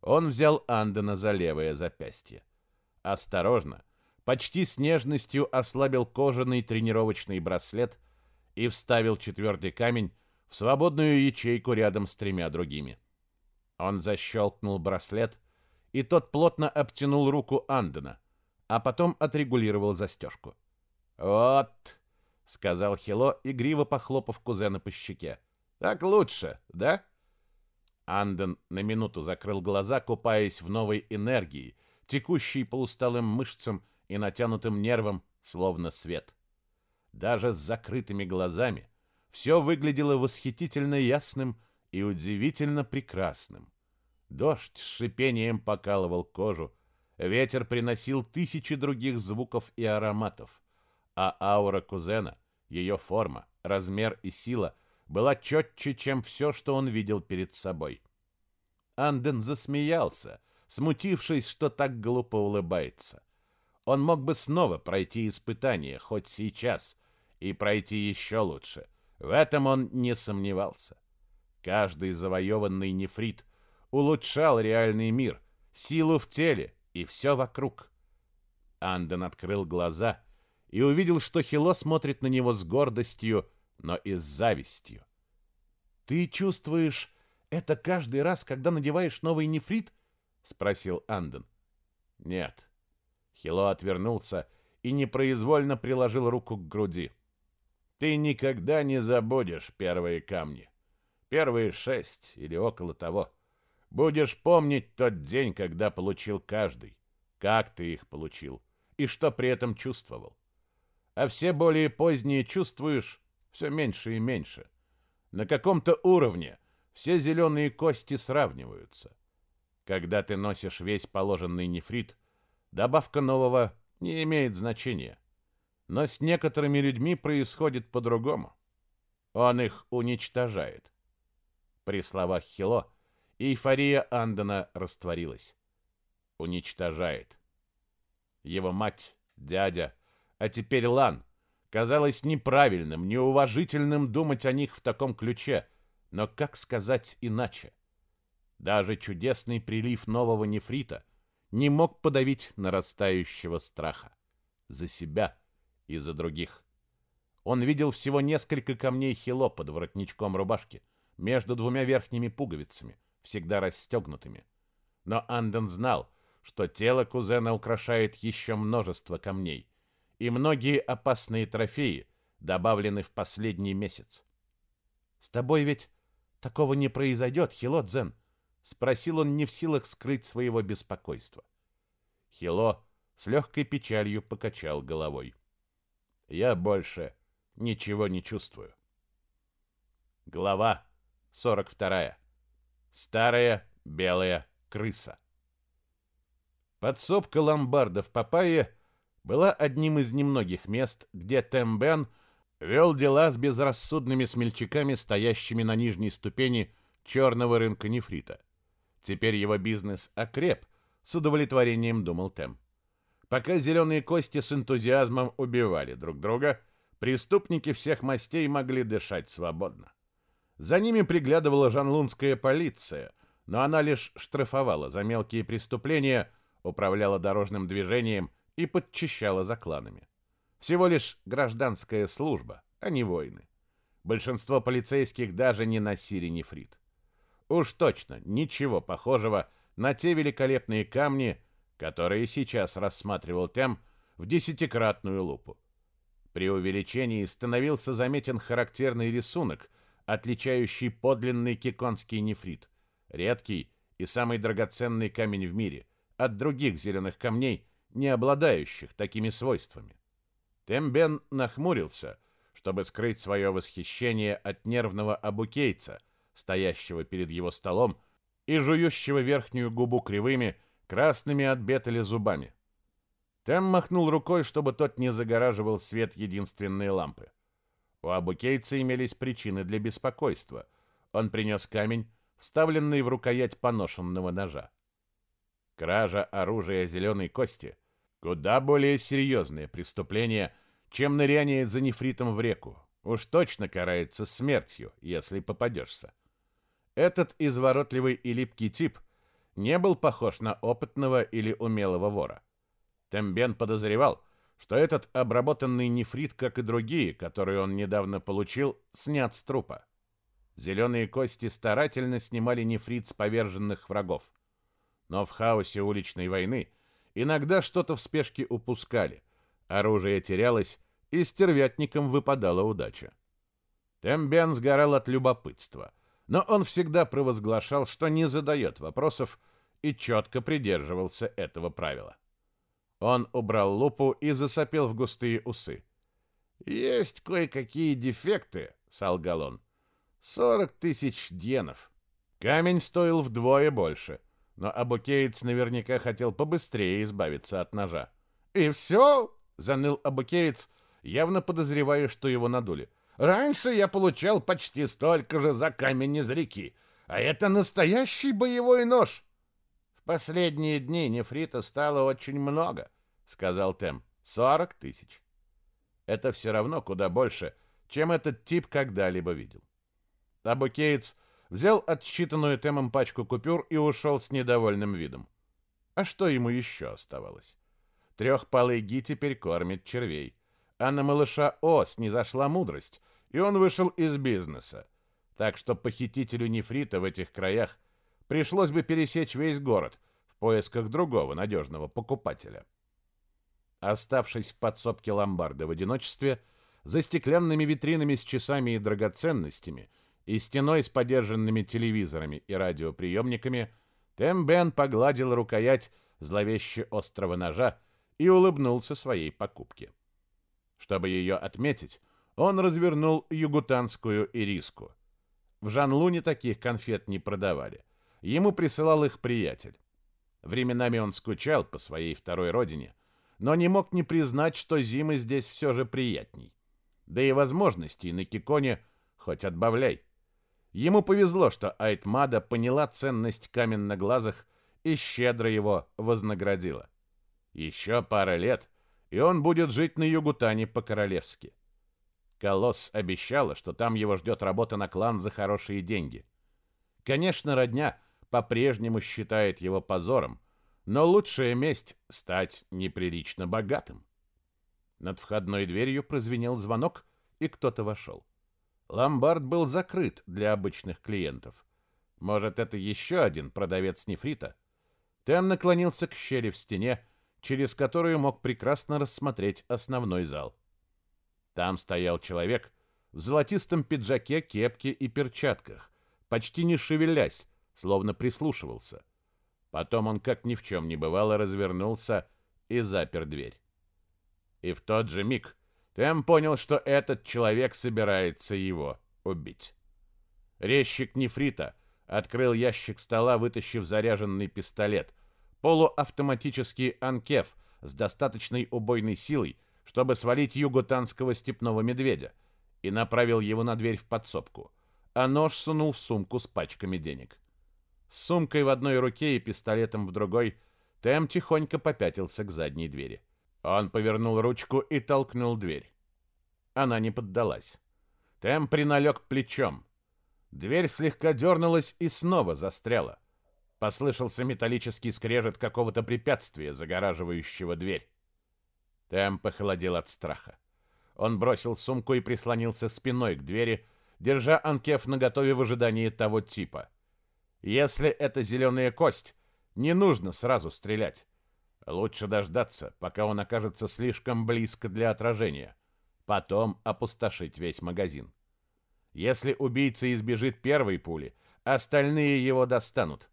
Он взял Андена за левое запястье. Осторожно, почти с нежностью ослабил кожаный тренировочный браслет и вставил четвертый камень в свободную ячейку рядом с тремя другими. Он защелкнул браслет, и тот плотно обтянул руку Андена, а потом отрегулировал застежку. «Вот», — сказал Хило, игриво похлопав кузена по щеке. «Так лучше, да?» Анден на минуту закрыл глаза, купаясь в новой энергии, текущей по усталым мышцам и натянутым нервам, словно свет. Даже с закрытыми глазами все выглядело восхитительно ясным и удивительно прекрасным. Дождь с шипением покалывал кожу, ветер приносил тысячи других звуков и ароматов, а аура кузена, ее форма, размер и сила была четче, чем все, что он видел перед собой. Анден засмеялся, смутившись, что так глупо улыбается. Он мог бы снова пройти испытание, хоть сейчас, и пройти еще лучше. В этом он не сомневался. Каждый завоеванный нефрит улучшал реальный мир, силу в теле и все вокруг. Анден открыл глаза и увидел, что Хило смотрит на него с гордостью, но и с завистью. «Ты чувствуешь это каждый раз, когда надеваешь новый нефрит?» — спросил Анден. «Нет». Хило отвернулся и непроизвольно приложил руку к груди. «Ты никогда не забудешь первые камни. Первые шесть или около того. Будешь помнить тот день, когда получил каждый, как ты их получил и что при этом чувствовал. А все более поздние чувствуешь все меньше и меньше. На каком-то уровне все зеленые кости сравниваются. Когда ты носишь весь положенный нефрит, добавка нового не имеет значения. Но с некоторыми людьми происходит по-другому. Он их уничтожает. При словах Хило Эйфория Андена растворилась. Уничтожает. Его мать, дядя, а теперь Лан. Казалось неправильным, неуважительным думать о них в таком ключе, но как сказать иначе? Даже чудесный прилив нового нефрита не мог подавить нарастающего страха. За себя и за других. Он видел всего несколько камней хило под воротничком рубашки, между двумя верхними пуговицами, всегда расстегнутыми. Но Анден знал, что тело кузена украшает еще множество камней, и многие опасные трофеи добавлены в последний месяц. «С тобой ведь такого не произойдет, Хило Дзен?» — спросил он не в силах скрыть своего беспокойства. Хило с легкой печалью покачал головой. «Я больше ничего не чувствую». Глава 42. Старая белая крыса. Подсобка ломбарда в Папайе была одним из немногих мест, где Тембен вел дела с безрассудными смельчаками, стоящими на нижней ступени черного рынка нефрита. Теперь его бизнес окреп, с удовлетворением думал Тем. Пока зеленые кости с энтузиазмом убивали друг друга, преступники всех мастей могли дышать свободно. За ними приглядывала жанлунская полиция, но она лишь штрафовала за мелкие преступления, управляла дорожным движением и подчищала за кланами. Всего лишь гражданская служба, а не войны. Большинство полицейских даже не носили нефрит. Уж точно ничего похожего на те великолепные камни, которые сейчас рассматривал Тем в десятикратную лупу. При увеличении становился заметен характерный рисунок – отличающий подлинный киконский нефрит, редкий и самый драгоценный камень в мире, от других зеленых камней, не обладающих такими свойствами. Тембен нахмурился, чтобы скрыть свое восхищение от нервного абукейца, стоящего перед его столом и жующего верхнюю губу кривыми, красными от бетали зубами. Тем махнул рукой, чтобы тот не загораживал свет единственной лампы. У абукейца имелись причины для беспокойства. Он принес камень, вставленный в рукоять поношенного ножа. Кража оружия зеленой кости — куда более серьезное преступление, чем ныряние за нефритом в реку. Уж точно карается смертью, если попадешься. Этот изворотливый и липкий тип не был похож на опытного или умелого вора. Тембен подозревал, что этот обработанный нефрит, как и другие, которые он недавно получил, снят с трупа. Зеленые кости старательно снимали нефрит с поверженных врагов. Но в хаосе уличной войны иногда что-то в спешке упускали, оружие терялось, и стервятникам выпадала удача. Тембен сгорал от любопытства, но он всегда провозглашал, что не задает вопросов и четко придерживался этого правила. Он убрал лупу и засопел в густые усы. «Есть кое-какие дефекты», — солгал он. «Сорок тысяч денов». Камень стоил вдвое больше, но Абукеец наверняка хотел побыстрее избавиться от ножа. «И все?» — заныл Абукеец, явно подозревая, что его надули. «Раньше я получал почти столько же за камень из реки, а это настоящий боевой нож». В последние дни нефрита стало очень много, сказал Тем. Сорок тысяч. Это все равно куда больше, чем этот тип когда-либо видел. Абу Кейтс взял отсчитанную Темом пачку купюр и ушел с недовольным видом. А что ему еще оставалось? Трехпалый Ги теперь кормит червей. А на малыша О снизошла мудрость, и он вышел из бизнеса. Так что похитителю нефрита в этих краях пришлось бы пересечь весь город в поисках другого надежного покупателя. Оставшись в подсобке ломбарда в одиночестве, за стеклянными витринами с часами и драгоценностями и стеной с подержанными телевизорами и радиоприемниками, Тембен погладил рукоять зловеще острого ножа и улыбнулся своей покупке. Чтобы ее отметить, он развернул югутанскую ириску. В Жанлуне таких конфет не продавали. Ему присылал их приятель. Временами он скучал по своей второй родине, но не мог не признать, что зимы здесь все же приятней. Да и возможностей на Киконе хоть отбавляй. Ему повезло, что Айтмада поняла ценность камен на глазах и щедро его вознаградила. Еще пара лет, и он будет жить на Югутане по-королевски. Колосс обещала, что там его ждет работа на клан за хорошие деньги. Конечно, родня по-прежнему считает его позором, но лучшая месть — стать неприлично богатым. Над входной дверью прозвенел звонок, и кто-то вошел. Ломбард был закрыт для обычных клиентов. Может, это еще один продавец нефрита? Тем наклонился к щели в стене, через которую мог прекрасно рассмотреть основной зал. Там стоял человек в золотистом пиджаке, кепке и перчатках, почти не шевелясь, словно прислушивался. Потом он, как ни в чем не бывало, развернулся и запер дверь. И в тот же миг Тем понял, что этот человек собирается его убить. Резчик нефрита открыл ящик стола, вытащив заряженный пистолет, полуавтоматический анкеф с достаточной убойной силой, чтобы свалить югутанского степного медведя, и направил его на дверь в подсобку, а нож сунул в сумку с пачками денег. С сумкой в одной руке и пистолетом в другой, Тем тихонько попятился к задней двери. Он повернул ручку и толкнул дверь. Она не поддалась. Тем приналег плечом. Дверь слегка дернулась и снова застряла. Послышался металлический скрежет какого-то препятствия, загораживающего дверь. Тем похолодел от страха. Он бросил сумку и прислонился спиной к двери, держа анкеф наготове в ожидании того типа — если это зеленая кость, не нужно сразу стрелять. Лучше дождаться, пока он окажется слишком близко для отражения. Потом опустошить весь магазин. Если убийца избежит первой пули, остальные его достанут.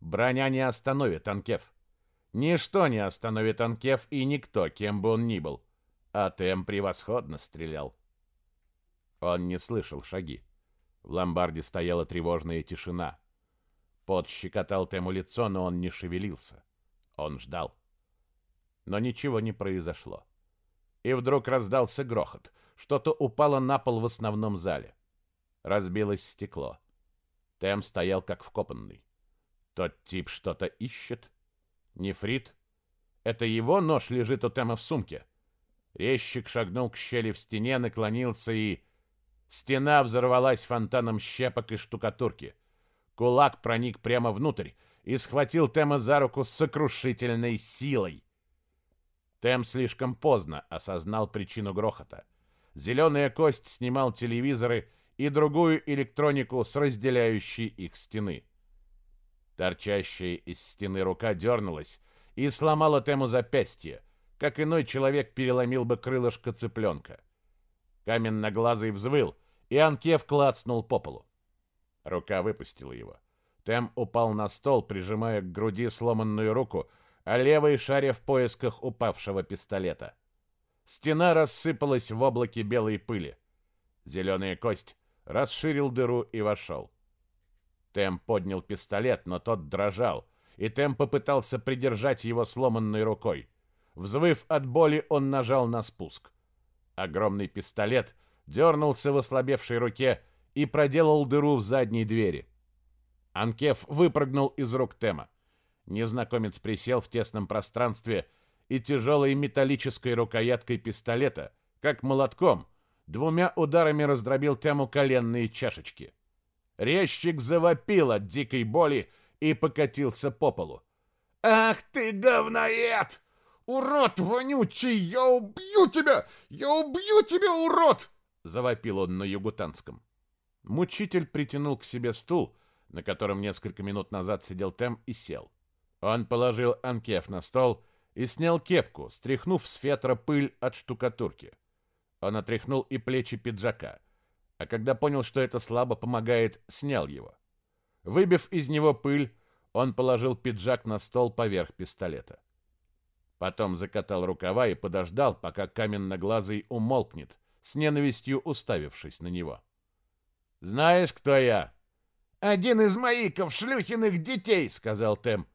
Броня не остановит Анкеф. Ничто не остановит Анкеф и никто, кем бы он ни был. А Тем превосходно стрелял. Он не слышал шаги. В ломбарде стояла тревожная тишина. Пот щекотал Тему лицо, но он не шевелился. Он ждал. Но ничего не произошло. И вдруг раздался грохот. Что-то упало на пол в основном зале. Разбилось стекло. Тем стоял как вкопанный. Тот тип что-то ищет. Нефрит? Это его нож лежит у Тема в сумке. Резчик шагнул к щели в стене, наклонился и... Стена взорвалась фонтаном щепок и штукатурки. Кулак проник прямо внутрь, и схватил Тема за руку с сокрушительной силой. Тем слишком поздно осознал причину грохота. Зеленая кость снимал телевизоры и другую электронику с разделяющей их стены. Торчащая из стены рука дернулась и сломала Тему запястье, как иной человек переломил бы крылышко цыпленка. Каменноглазый взвыл, и Анкев клацнул по полу. Рука выпустила его. Тем упал на стол, прижимая к груди сломанную руку, а левой шаря в поисках упавшего пистолета. Стена рассыпалась в облаке белой пыли. Зеленая кость расширил дыру и вошел. Тем поднял пистолет, но тот дрожал, и Тем попытался придержать его сломанной рукой. Взвыв от боли, он нажал на спуск. Огромный пистолет дернулся в ослабевшей руке и проделал дыру в задней двери. Анкеф выпрыгнул из рук Тема. Незнакомец присел в тесном пространстве и тяжелой металлической рукояткой пистолета, как молотком, двумя ударами раздробил Тему коленные чашечки. Резчик завопил от дикой боли и покатился по полу. «Ах ты, говноед! Урод вонючий! Я убью тебя! Я убью тебя, урод!» Завопил он на югутанском. Мучитель притянул к себе стул, на котором несколько минут назад сидел Тем, и сел. Он положил анкеф на стол и снял кепку, стряхнув с фетра пыль от штукатурки. Он отряхнул и плечи пиджака, а когда понял, что это слабо помогает, снял его. Выбив из него пыль, он положил пиджак на стол поверх пистолета. Потом закатал рукава и подождал, пока каменноглазый умолкнет, с ненавистью уставившись на него. «Знаешь, кто я?» «Один из маиков шлюхиных детей», — сказал Тем.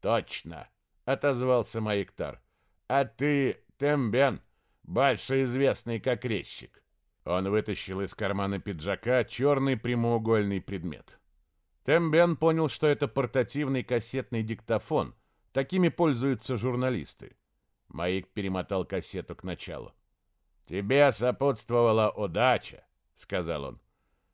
«Точно», — отозвался Маиктар. «А ты, Тембен, больше известный как резчик». Он вытащил из кармана пиджака черный прямоугольный предмет. Тембен понял, что это портативный кассетный диктофон. Такими пользуются журналисты. Маик перемотал кассету к началу. «Тебе сопутствовала удача», — сказал он.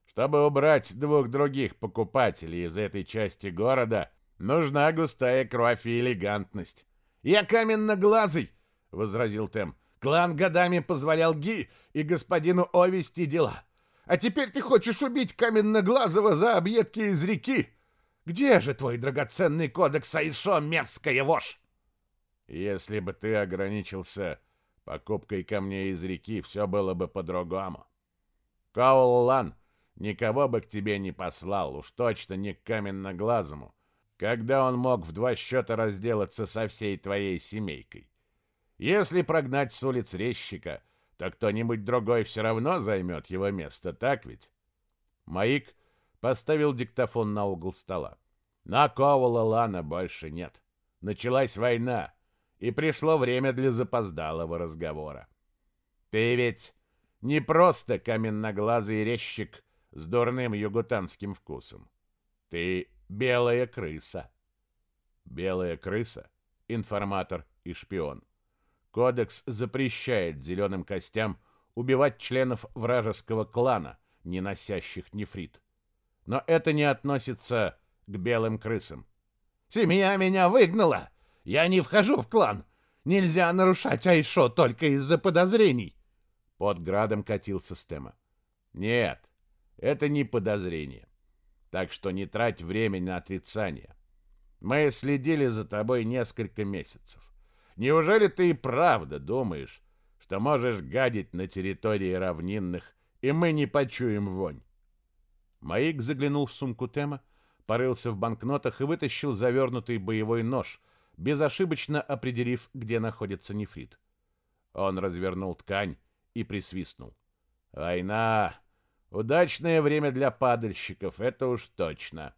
Чтобы убрать двух других покупателей из этой части города, нужна густая кровь и элегантность. «Я каменноглазый!» — возразил Тем. «Клан годами позволял Ги и господину О вести дела. А теперь ты хочешь убить каменноглазого за объедки из реки? Где же твой драгоценный кодекс Айшо, мерзкая вошь?» «Если бы ты ограничился покупкой камней из реки, все было бы по-другому. Каоллан — никого бы к тебе не послал, уж точно не к каменноглазому, когда он мог в два счета разделаться со всей твоей семейкой. Если прогнать с улиц резчика, то кто-нибудь другой все равно займет его место, так ведь? Маик поставил диктофон на угол стола. На Ковала Лана больше нет. Началась война, и пришло время для запоздалого разговора. Ты ведь не просто каменноглазый резчик с дурным югутанским вкусом. Ты белая крыса. Белая крыса, информатор и шпион. Кодекс запрещает зеленым костям убивать членов вражеского клана, не носящих нефрит. Но это не относится к белым крысам. «Семья меня выгнала! Я не вхожу в клан! Нельзя нарушать Айшо только из-за подозрений!» Под градом катился Стема. «Нет, это не подозрение. Так что не трать время на отрицание. Мы следили за тобой несколько месяцев. Неужели ты и правда думаешь, что можешь гадить на территории равнинных, и мы не почуем вонь? Маик заглянул в сумку Тема, порылся в банкнотах и вытащил завернутый боевой нож, безошибочно определив, где находится нефрит. Он развернул ткань и присвистнул. «Война! Удачное время для падальщиков, это уж точно.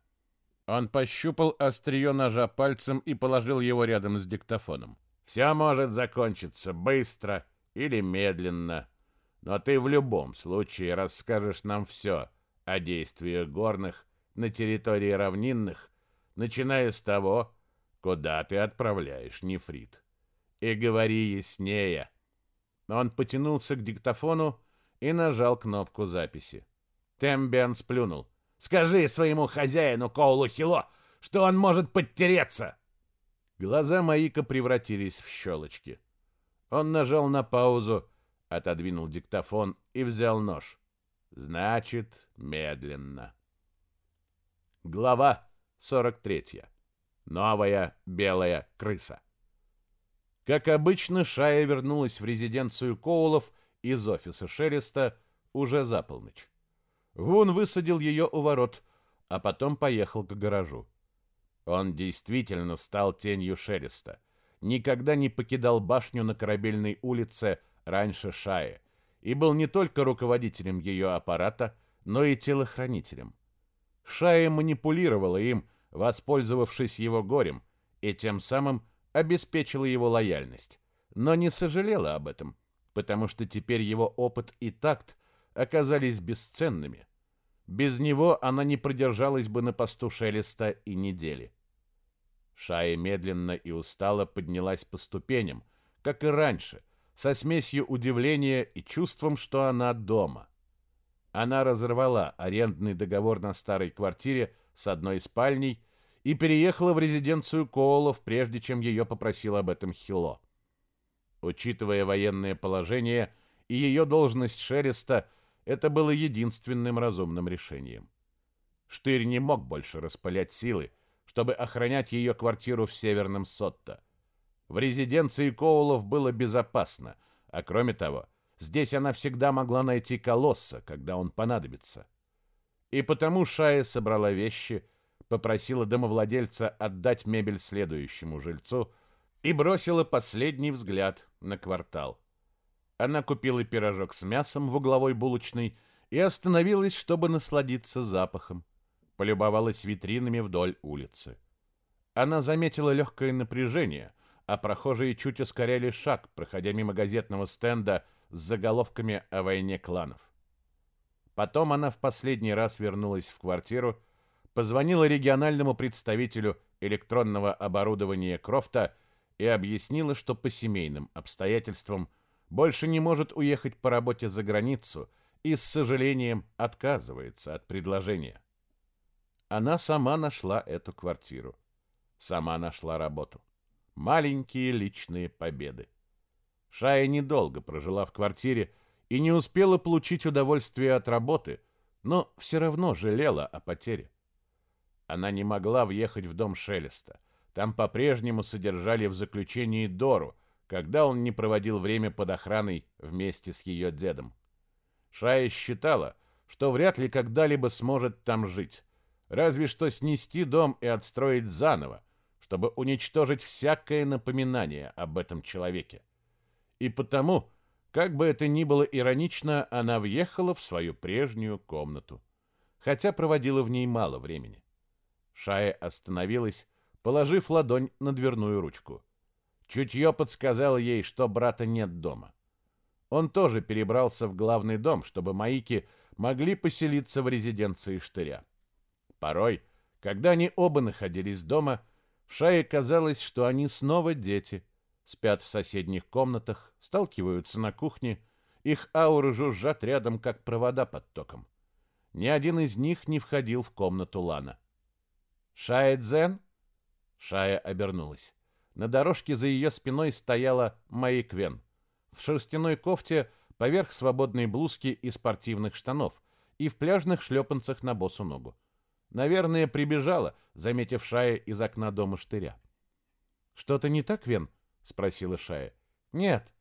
Он пощупал острие ножа пальцем и положил его рядом с диктофоном. Все может закончиться быстро или медленно, но ты в любом случае расскажешь нам все о действиях горных на территории равнинных, начиная с того, куда ты отправляешь нефрит. И говори яснее. Он потянулся к диктофону, и нажал кнопку записи. Тембен сплюнул. «Скажи своему хозяину Коулу Хило, что он может подтереться!» Глаза Маика превратились в щелочки. Он нажал на паузу, отодвинул диктофон и взял нож. Значит, медленно. Глава 43. Новая белая крыса. Как обычно, Шая вернулась в резиденцию Коулов из офиса Шереста уже за полночь. Вун высадил ее у ворот, а потом поехал к гаражу. Он действительно стал тенью Шереста. Никогда не покидал башню на Корабельной улице раньше Шаи и был не только руководителем ее аппарата, но и телохранителем. Шая манипулировала им, воспользовавшись его горем, и тем самым обеспечила его лояльность, но не сожалела об этом, потому что теперь его опыт и такт оказались бесценными. Без него она не продержалась бы на посту Шелеста и недели. Шая медленно и устало поднялась по ступеням, как и раньше, со смесью удивления и чувством, что она дома. Она разорвала арендный договор на старой квартире с одной спальней и переехала в резиденцию Коулов, прежде чем ее попросил об этом Хило. Учитывая военное положение и ее должность Шереста, это было единственным разумным решением. Штырь не мог больше распылять силы, чтобы охранять ее квартиру в Северном Сотто. В резиденции Коулов было безопасно, а кроме того, здесь она всегда могла найти колосса, когда он понадобится. И потому Шая собрала вещи, попросила домовладельца отдать мебель следующему жильцу и бросила последний взгляд на квартал. Она купила пирожок с мясом в угловой булочной и остановилась, чтобы насладиться запахом полюбовалась витринами вдоль улицы. Она заметила легкое напряжение, а прохожие чуть ускоряли шаг, проходя мимо газетного стенда с заголовками о войне кланов. Потом она в последний раз вернулась в квартиру, позвонила региональному представителю электронного оборудования Крофта и объяснила, что по семейным обстоятельствам больше не может уехать по работе за границу и с сожалением отказывается от предложения. Она сама нашла эту квартиру. Сама нашла работу. Маленькие личные победы. Шая недолго прожила в квартире и не успела получить удовольствие от работы, но все равно жалела о потере. Она не могла въехать в дом Шелеста. Там по-прежнему содержали в заключении Дору, когда он не проводил время под охраной вместе с ее дедом. Шая считала, что вряд ли когда-либо сможет там жить, Разве что снести дом и отстроить заново, чтобы уничтожить всякое напоминание об этом человеке. И потому, как бы это ни было иронично, она въехала в свою прежнюю комнату, хотя проводила в ней мало времени. Шая остановилась, положив ладонь на дверную ручку. Чутье подсказало ей, что брата нет дома. Он тоже перебрался в главный дом, чтобы Маики могли поселиться в резиденции Штыря. Порой, когда они оба находились дома, Шае казалось, что они снова дети, спят в соседних комнатах, сталкиваются на кухне, их ауры жужжат рядом, как провода под током. Ни один из них не входил в комнату Лана. «Шая Дзен?» Шая обернулась. На дорожке за ее спиной стояла Майи Квен. В шерстяной кофте поверх свободной блузки и спортивных штанов и в пляжных шлепанцах на босу ногу. Наверное, прибежала, заметив Шая из окна дома штыря. «Что-то не так, Вен?» — спросила Шая. «Нет».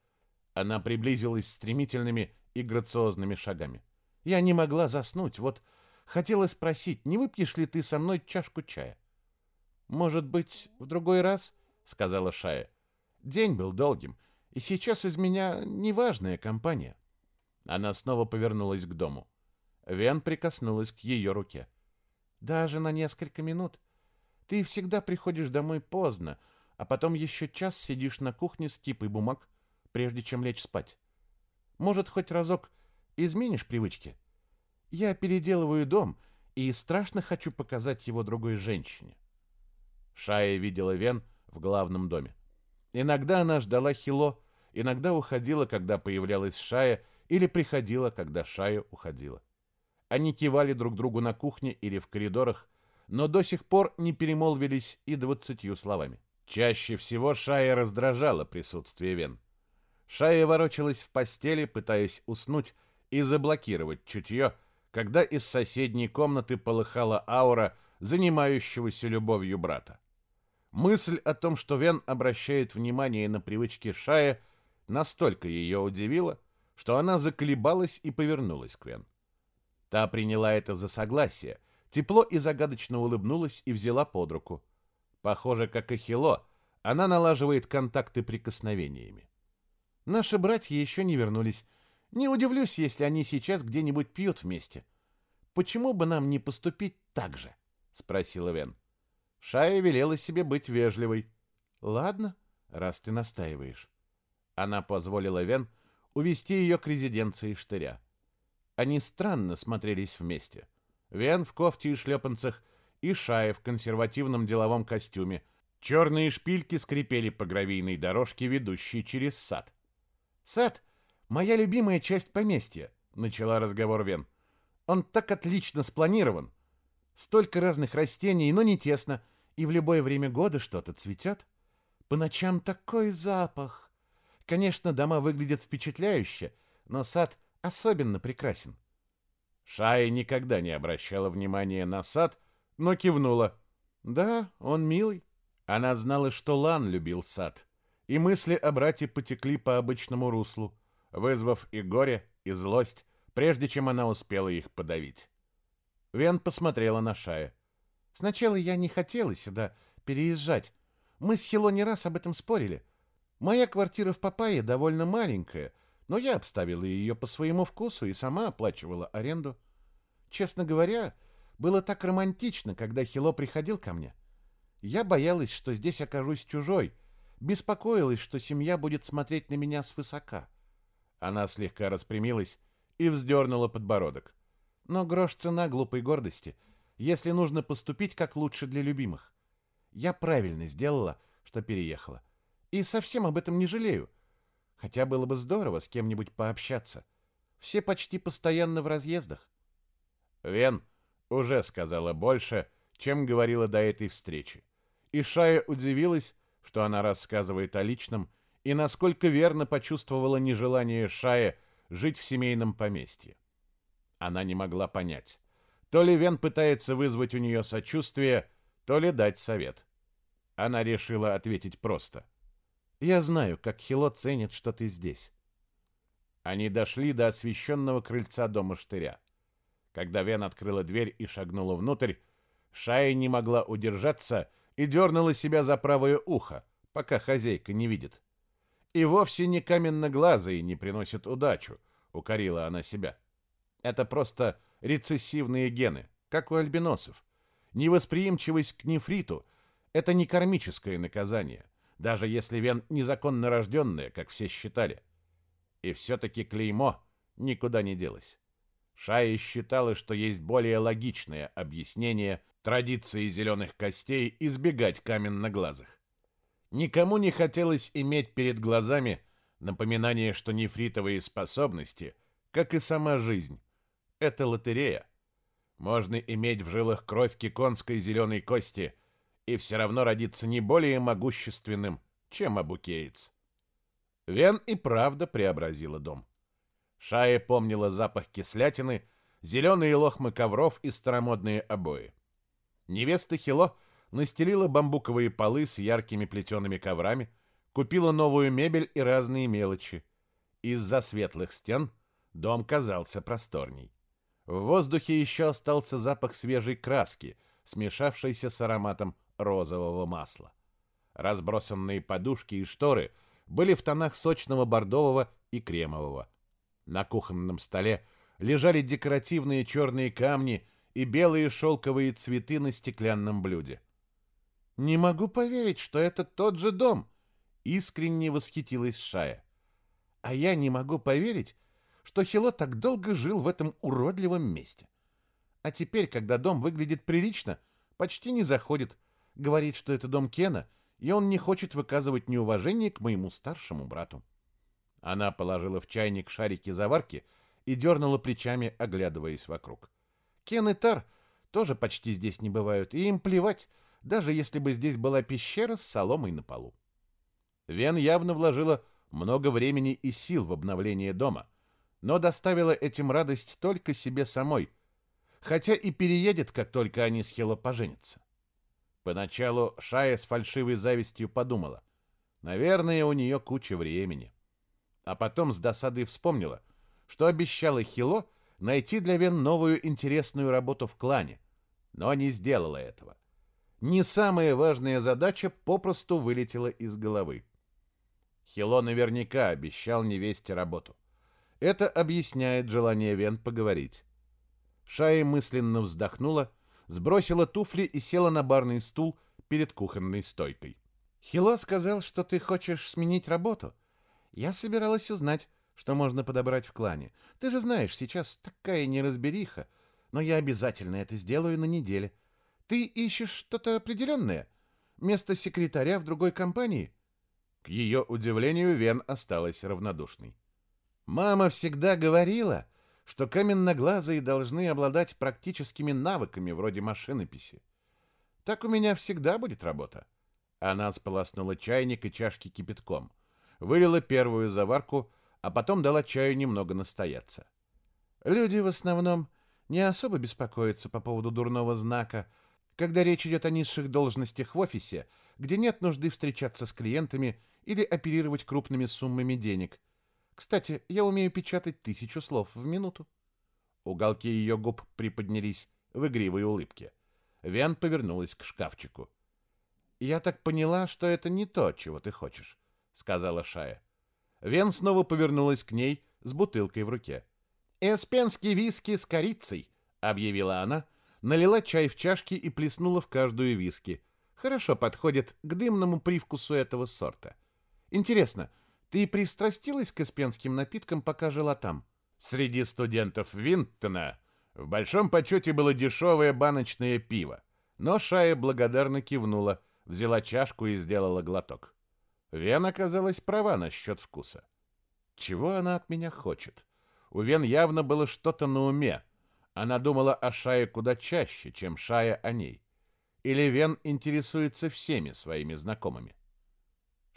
Она приблизилась стремительными и грациозными шагами. «Я не могла заснуть, вот хотела спросить, не выпьешь ли ты со мной чашку чая?» «Может быть, в другой раз?» — сказала Шая. «День был долгим, и сейчас из меня неважная компания». Она снова повернулась к дому. Вен прикоснулась к ее руке. Даже на несколько минут. Ты всегда приходишь домой поздно, а потом еще час сидишь на кухне с кипой бумаг, прежде чем лечь спать. Может, хоть разок изменишь привычки? Я переделываю дом и страшно хочу показать его другой женщине. Шая видела Вен в главном доме. Иногда она ждала Хило, иногда уходила, когда появлялась Шая, или приходила, когда Шая уходила. Они кивали друг другу на кухне или в коридорах, но до сих пор не перемолвились и двадцатью словами. Чаще всего Шая раздражала присутствие Вен. Шая ворочалась в постели, пытаясь уснуть и заблокировать чутье, когда из соседней комнаты полыхала аура занимающегося любовью брата. Мысль о том, что Вен обращает внимание на привычки Шая, настолько ее удивила, что она заколебалась и повернулась к Вен. Та приняла это за согласие, тепло и загадочно улыбнулась и взяла под руку. Похоже, как и Хило, она налаживает контакты прикосновениями. Наши братья еще не вернулись. Не удивлюсь, если они сейчас где-нибудь пьют вместе. Почему бы нам не поступить так же? спросила Вен. Шая велела себе быть вежливой. Ладно, раз ты настаиваешь. Она позволила Вен увести ее к резиденции Штыря. Они странно смотрелись вместе. Вен в кофте и шлепанцах, и Шая в консервативном деловом костюме. Черные шпильки скрипели по гравийной дорожке, ведущей через сад. «Сад — моя любимая часть поместья», — начала разговор Вен. «Он так отлично спланирован. Столько разных растений, но не тесно, и в любое время года что-то цветет. По ночам такой запах. Конечно, дома выглядят впечатляюще, но сад особенно прекрасен». Шая никогда не обращала внимания на сад, но кивнула. «Да, он милый». Она знала, что Лан любил сад, и мысли о брате потекли по обычному руслу, вызвав и горе, и злость, прежде чем она успела их подавить. Вен посмотрела на Шая. «Сначала я не хотела сюда переезжать. Мы с Хило не раз об этом спорили. Моя квартира в Папайе довольно маленькая, но я обставила ее по своему вкусу и сама оплачивала аренду. Честно говоря, было так романтично, когда Хило приходил ко мне. Я боялась, что здесь окажусь чужой, беспокоилась, что семья будет смотреть на меня свысока. Она слегка распрямилась и вздернула подбородок. Но грош цена глупой гордости, если нужно поступить как лучше для любимых. Я правильно сделала, что переехала. И совсем об этом не жалею. Хотя было бы здорово с кем-нибудь пообщаться. Все почти постоянно в разъездах. Вен уже сказала больше, чем говорила до этой встречи. И Шая удивилась, что она рассказывает о личном, и насколько верно почувствовала нежелание Шая жить в семейном поместье. Она не могла понять, то ли Вен пытается вызвать у нее сочувствие, то ли дать совет. Она решила ответить просто. «Я знаю, как Хило ценит, что ты здесь». Они дошли до освещенного крыльца дома штыря. Когда Вен открыла дверь и шагнула внутрь, Шая не могла удержаться и дернула себя за правое ухо, пока хозяйка не видит. И вовсе не каменноглазые не приносят удачу, укорила она себя. Это просто рецессивные гены, как у альбиносов. Невосприимчивость к нефриту – это не кармическое наказание, даже если Вен незаконно рожденная, как все считали. И все-таки клеймо никуда не делось. Шая считала, что есть более логичное объяснение традиции зеленых костей избегать каменноглазых. Никому не хотелось иметь перед глазами напоминание, что нефритовые способности, как и сама жизнь, это лотерея. Можно иметь в жилах кровь киконской зеленой кости и все равно родиться не более могущественным, чем абукеец. Вен и правда преобразила дом. Шая помнила запах кислятины, зеленые лохмы ковров и старомодные обои. Невеста Хило настелила бамбуковые полы с яркими плетеными коврами, купила новую мебель и разные мелочи. Из-за светлых стен дом казался просторней. В воздухе еще остался запах свежей краски, смешавшейся с ароматом розового масла. Разбросанные подушки и шторы были в тонах сочного бордового и кремового. На кухонном столе лежали декоративные черные камни и белые шелковые цветы на стеклянном блюде. «Не могу поверить, что это тот же дом!» — искренне восхитилась Шая. «А я не могу поверить, что Хило так долго жил в этом уродливом месте. А теперь, когда дом выглядит прилично, почти не заходит, говорит, что это дом Кена, и он не хочет выказывать неуважение к моему старшему брату. Она положила в чайник шарики заварки и дернула плечами, оглядываясь вокруг. Кен и Тар тоже почти здесь не бывают, и им плевать, даже если бы здесь была пещера с соломой на полу. Вен явно вложила много времени и сил в обновление дома, но доставила этим радость только себе самой, хотя и переедет, как только они с Хило поженятся. Поначалу Шая с фальшивой завистью подумала, наверное, у нее куча времени. А потом с досадой вспомнила, что обещала Хило найти для Вен новую интересную работу в клане, но не сделала этого. Не самая важная задача попросту вылетела из головы. Хило наверняка обещал невесте работу. Это объясняет желание Вен поговорить. Шая мысленно вздохнула, сбросила туфли и села на барный стул перед кухонной стойкой. «Хило сказал, что ты хочешь сменить работу. Я собиралась узнать, что можно подобрать в клане. Ты же знаешь, сейчас такая неразбериха, но я обязательно это сделаю на неделе. Ты ищешь что-то определенное? Место секретаря в другой компании?» К ее удивлению Вен осталась равнодушной. «Мама всегда говорила, что каменноглазые должны обладать практическими навыками вроде машинописи. Так у меня всегда будет работа». Она сполоснула чайник и чашки кипятком, вылила первую заварку, а потом дала чаю немного настояться. Люди в основном не особо беспокоятся по поводу дурного знака, когда речь идет о низших должностях в офисе, где нет нужды встречаться с клиентами или оперировать крупными суммами денег. Кстати, я умею печатать тысячу слов в минуту. Уголки ее губ приподнялись в игривой улыбке. Вен повернулась к шкафчику. «Я так поняла, что это не то, чего ты хочешь», — сказала Шая. Вен снова повернулась к ней с бутылкой в руке. «Эспенский виски с корицей», — объявила она, налила чай в чашки и плеснула в каждую виски. «Хорошо подходит к дымному привкусу этого сорта». Интересно, ты пристрастилась к испенским напиткам, пока жила там? Среди студентов Винтона в большом почете было дешевое баночное пиво, но Шая благодарно кивнула, взяла чашку и сделала глоток. Вен оказалась права насчет вкуса. Чего она от меня хочет? У Вен явно было что-то на уме. Она думала о Шае куда чаще, чем Шая о ней. Или Вен интересуется всеми своими знакомыми.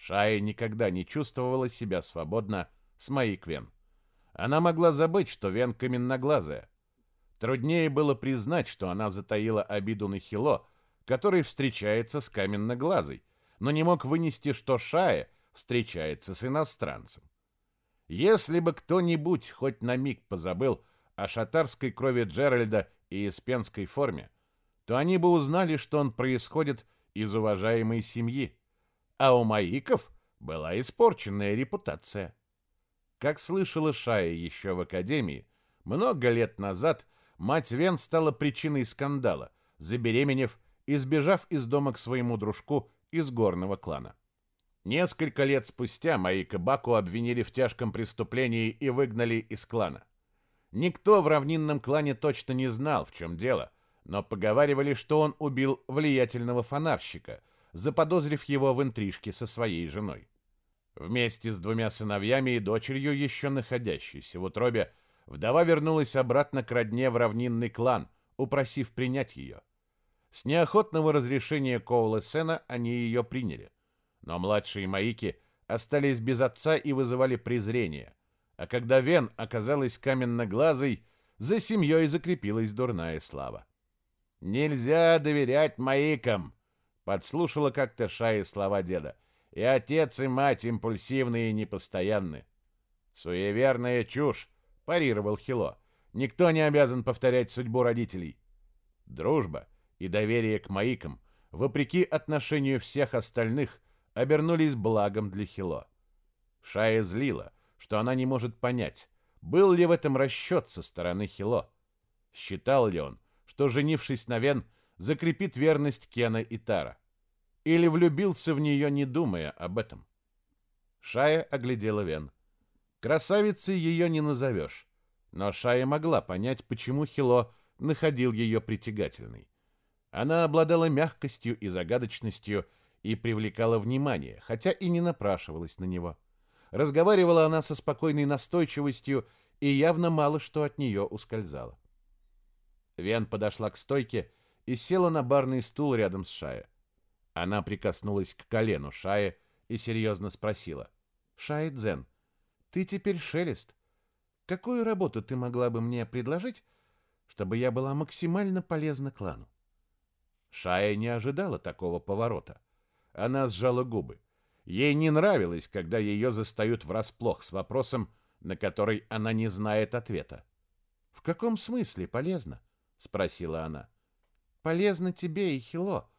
Шая никогда не чувствовала себя свободно с моей Квен. Она могла забыть, что Вен каменноглазая. Труднее было признать, что она затаила обиду на Хило, который встречается с каменноглазой, но не мог вынести, что Шая встречается с иностранцем. Если бы кто-нибудь хоть на миг позабыл о шатарской крови Джеральда и испенской форме, то они бы узнали, что он происходит из уважаемой семьи а у маиков была испорченная репутация. Как слышала Шая еще в академии, много лет назад мать Вен стала причиной скандала, забеременев и сбежав из дома к своему дружку из горного клана. Несколько лет спустя Маика Баку обвинили в тяжком преступлении и выгнали из клана. Никто в равнинном клане точно не знал, в чем дело, но поговаривали, что он убил влиятельного фонарщика – заподозрив его в интрижке со своей женой. Вместе с двумя сыновьями и дочерью, еще находящейся в утробе, вдова вернулась обратно к родне в равнинный клан, упросив принять ее. С неохотного разрешения Коула Сена они ее приняли. Но младшие Маики остались без отца и вызывали презрение. А когда Вен оказалась каменноглазой, за семьей закрепилась дурная слава. «Нельзя доверять Маикам!» Подслушала как-то Шая слова деда. И отец, и мать импульсивные и непостоянны. Суеверная чушь, парировал Хило. Никто не обязан повторять судьбу родителей. Дружба и доверие к маикам, вопреки отношению всех остальных, обернулись благом для Хило. Шая злила, что она не может понять, был ли в этом расчет со стороны Хило. Считал ли он, что, женившись на Вен, закрепит верность Кена и Тара. Или влюбился в нее, не думая об этом. Шая оглядела Вен. Красавицей ее не назовешь, но Шая могла понять, почему Хило находил ее притягательной. Она обладала мягкостью и загадочностью и привлекала внимание, хотя и не напрашивалась на него. Разговаривала она со спокойной настойчивостью, и явно мало что от нее ускользало. Вен подошла к стойке и села на барный стул рядом с Шая. Она прикоснулась к колену Шая и серьезно спросила. «Шай Дзен, ты теперь шелест. Какую работу ты могла бы мне предложить, чтобы я была максимально полезна клану?» Шая не ожидала такого поворота. Она сжала губы. Ей не нравилось, когда ее застают врасплох с вопросом, на который она не знает ответа. «В каком смысле полезно?» — спросила она. «Полезно тебе и Хило,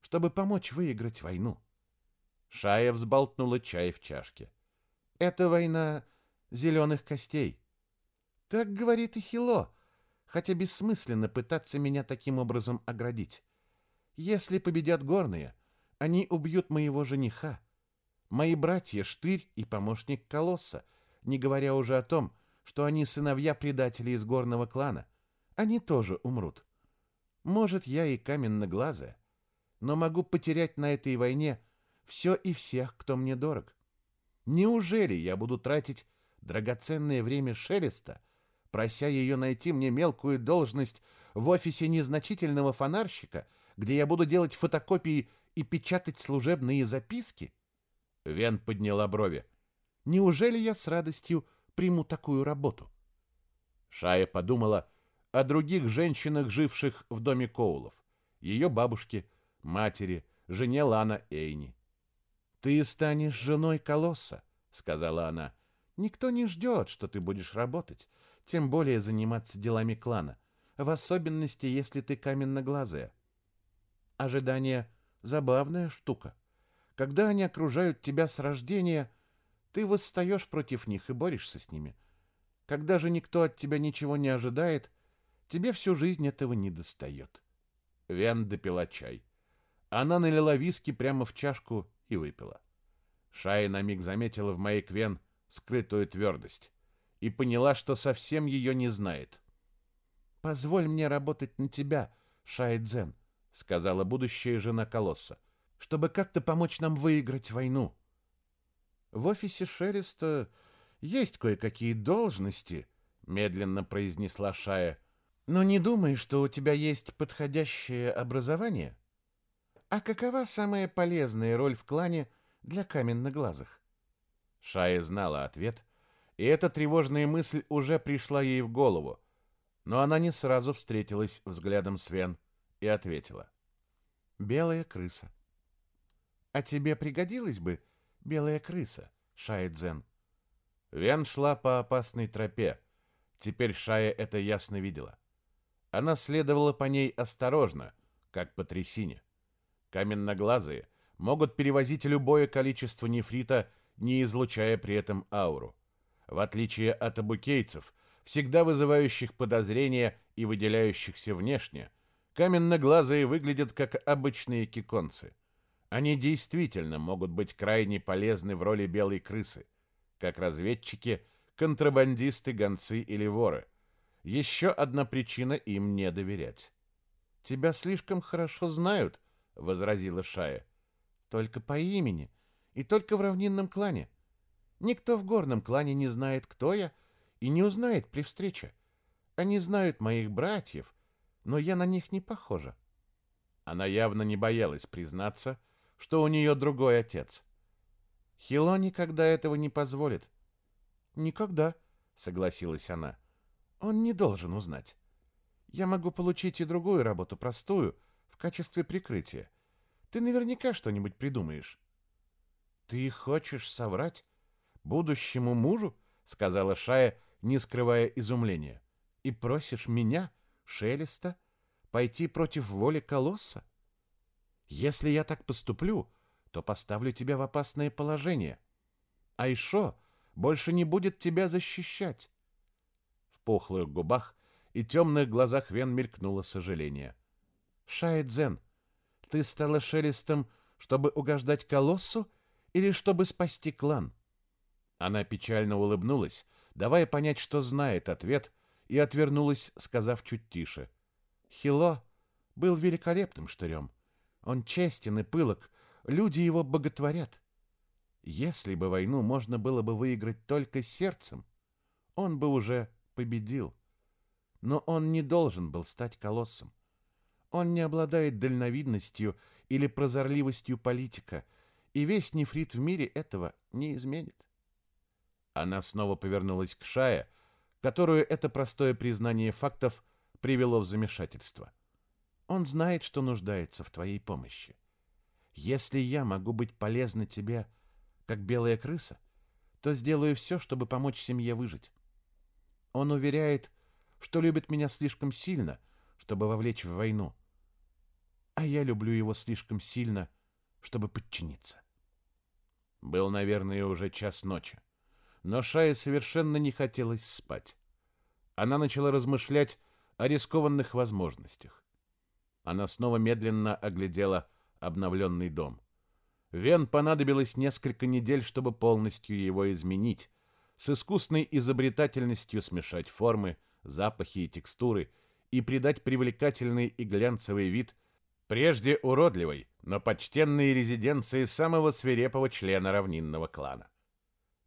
чтобы помочь выиграть войну». Шая взболтнула чай в чашке. «Это война зеленых костей». «Так говорит и Хило, хотя бессмысленно пытаться меня таким образом оградить. Если победят горные, они убьют моего жениха. Мои братья Штырь и помощник Колосса, не говоря уже о том, что они сыновья предателей из горного клана. Они тоже умрут. Может, я и каменноглазая, но могу потерять на этой войне все и всех, кто мне дорог. Неужели я буду тратить драгоценное время Шелеста, прося ее найти мне мелкую должность в офисе незначительного фонарщика, где я буду делать фотокопии и печатать служебные записки? Вен подняла брови. Неужели я с радостью приму такую работу? Шая подумала о других женщинах, живших в доме Коулов, ее бабушке, матери, жене Лана Эйни. «Ты станешь женой Колосса», — сказала она. «Никто не ждет, что ты будешь работать, тем более заниматься делами клана, в особенности, если ты каменноглазая. Ожидание — забавная штука. Когда они окружают тебя с рождения, ты восстаешь против них и борешься с ними. Когда же никто от тебя ничего не ожидает, тебе всю жизнь этого не достает. Вен допила чай. Она налила виски прямо в чашку и выпила. Шая на миг заметила в моей Квен скрытую твердость и поняла, что совсем ее не знает. «Позволь мне работать на тебя, Шай Дзен», — сказала будущая жена Колосса, «чтобы как-то помочь нам выиграть войну». В офисе Шелеста есть кое-какие должности, медленно произнесла Шая. Но не думай, что у тебя есть подходящее образование. А какова самая полезная роль в клане для каменноглазых? Шая знала ответ, и эта тревожная мысль уже пришла ей в голову, но она не сразу встретилась взглядом с Вен и ответила. «Белая крыса». «А тебе пригодилась бы белая крыса, Шая-дзен. Вен шла по опасной тропе. Теперь Шая это ясно видела. Она следовала по ней осторожно, как по трясине. Каменноглазые могут перевозить любое количество нефрита, не излучая при этом ауру. В отличие от абукейцев, всегда вызывающих подозрения и выделяющихся внешне, каменноглазые выглядят как обычные киконцы. Они действительно могут быть крайне полезны в роли белой крысы, как разведчики, контрабандисты, гонцы или воры. Еще одна причина им не доверять. «Тебя слишком хорошо знают», — возразила Шая. «Только по имени и только в равнинном клане. Никто в горном клане не знает, кто я, и не узнает при встрече. Они знают моих братьев, но я на них не похожа». Она явно не боялась признаться, — что у нее другой отец. Хило никогда этого не позволит. Никогда, согласилась она. Он не должен узнать. Я могу получить и другую работу, простую, качестве прикрытия. Ты наверняка что-нибудь придумаешь. Ты хочешь соврать будущему мужу, сказала Шая, не скрывая изумления. И просишь меня, Шелеста, пойти против воли колосса? Если я так поступлю, то поставлю тебя в опасное положение. Айшо больше не будет тебя защищать. В пухлых губах и темных глазах Вен мелькнуло сожаление. Шайдзен, ты стала шелестом, чтобы угождать колоссу или чтобы спасти клан? Она печально улыбнулась, давая понять, что знает ответ, и отвернулась, сказав чуть тише. Хило был великолепным штырем. Он честен и пылок, люди его боготворят. Если бы войну можно было бы выиграть только сердцем, он бы уже победил. Но он не должен был стать колоссом. Он не обладает дальновидностью или прозорливостью политика, и весь нефрит в мире этого не изменит. Она снова повернулась к Шае, которую это простое признание фактов привело в замешательство. Он знает, что нуждается в твоей помощи. Если я могу быть полезна тебе, как белая крыса, то сделаю все, чтобы помочь семье выжить. Он уверяет, что любит меня слишком сильно, чтобы вовлечь в войну. А я люблю его слишком сильно, чтобы подчиниться. Был, наверное, уже час ночи. Но Шае совершенно не хотелось спать. Она начала размышлять о рискованных возможностях. Она снова медленно оглядела обновленный дом. Вен понадобилось несколько недель, чтобы полностью его изменить, с искусной изобретательностью смешать формы, запахи и текстуры и придать привлекательный и глянцевый вид прежде уродливой, но почтенной резиденции самого свирепого члена равнинного клана.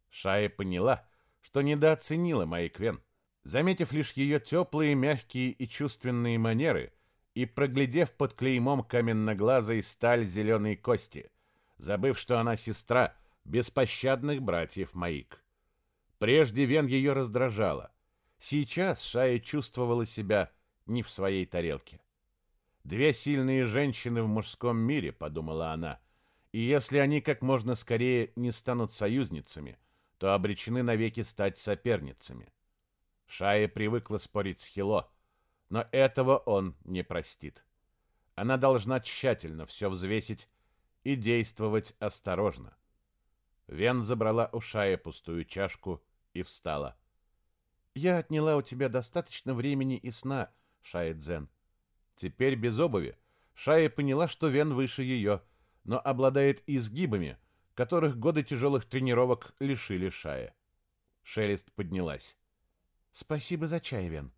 Шая поняла, что недооценила Майквен, заметив лишь ее теплые, мягкие и чувственные манеры и проглядев под клеймом каменноглазой сталь зеленой кости, забыв, что она сестра беспощадных братьев Маик. Прежде Вен ее раздражала. Сейчас Шая чувствовала себя не в своей тарелке. «Две сильные женщины в мужском мире», — подумала она, — «и если они как можно скорее не станут союзницами, то обречены навеки стать соперницами. Шая привыкла спорить с Хило, но этого он не простит. Она должна тщательно все взвесить и действовать осторожно. Вен забрала у Шая пустую чашку и встала. «Я отняла у тебя достаточно времени и сна, Шая Дзен. Теперь без обуви Шая поняла, что Вен выше ее, но обладает изгибами, которых годы тяжелых тренировок лишили Шая. Шелест поднялась. «Спасибо за чай, Вен.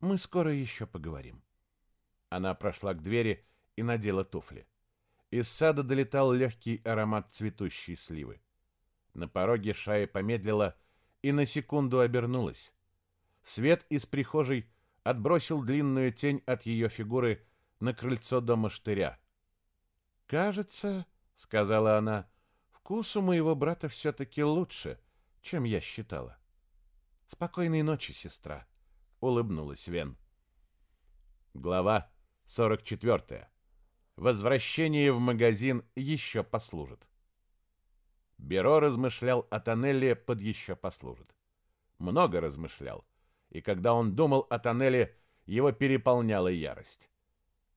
Мы скоро еще поговорим». Она прошла к двери и надела туфли. Из сада долетал легкий аромат цветущей сливы. На пороге Шая помедлила и на секунду обернулась. Свет из прихожей отбросил длинную тень от ее фигуры на крыльцо дома штыря. «Кажется, — сказала она, Вкус у моего брата все-таки лучше, чем я считала. Спокойной ночи, сестра, улыбнулась Вен. Глава 44. Возвращение в магазин еще послужит. Беро размышлял о тоннеле под еще послужит. Много размышлял, и когда он думал о тоннеле, его переполняла ярость.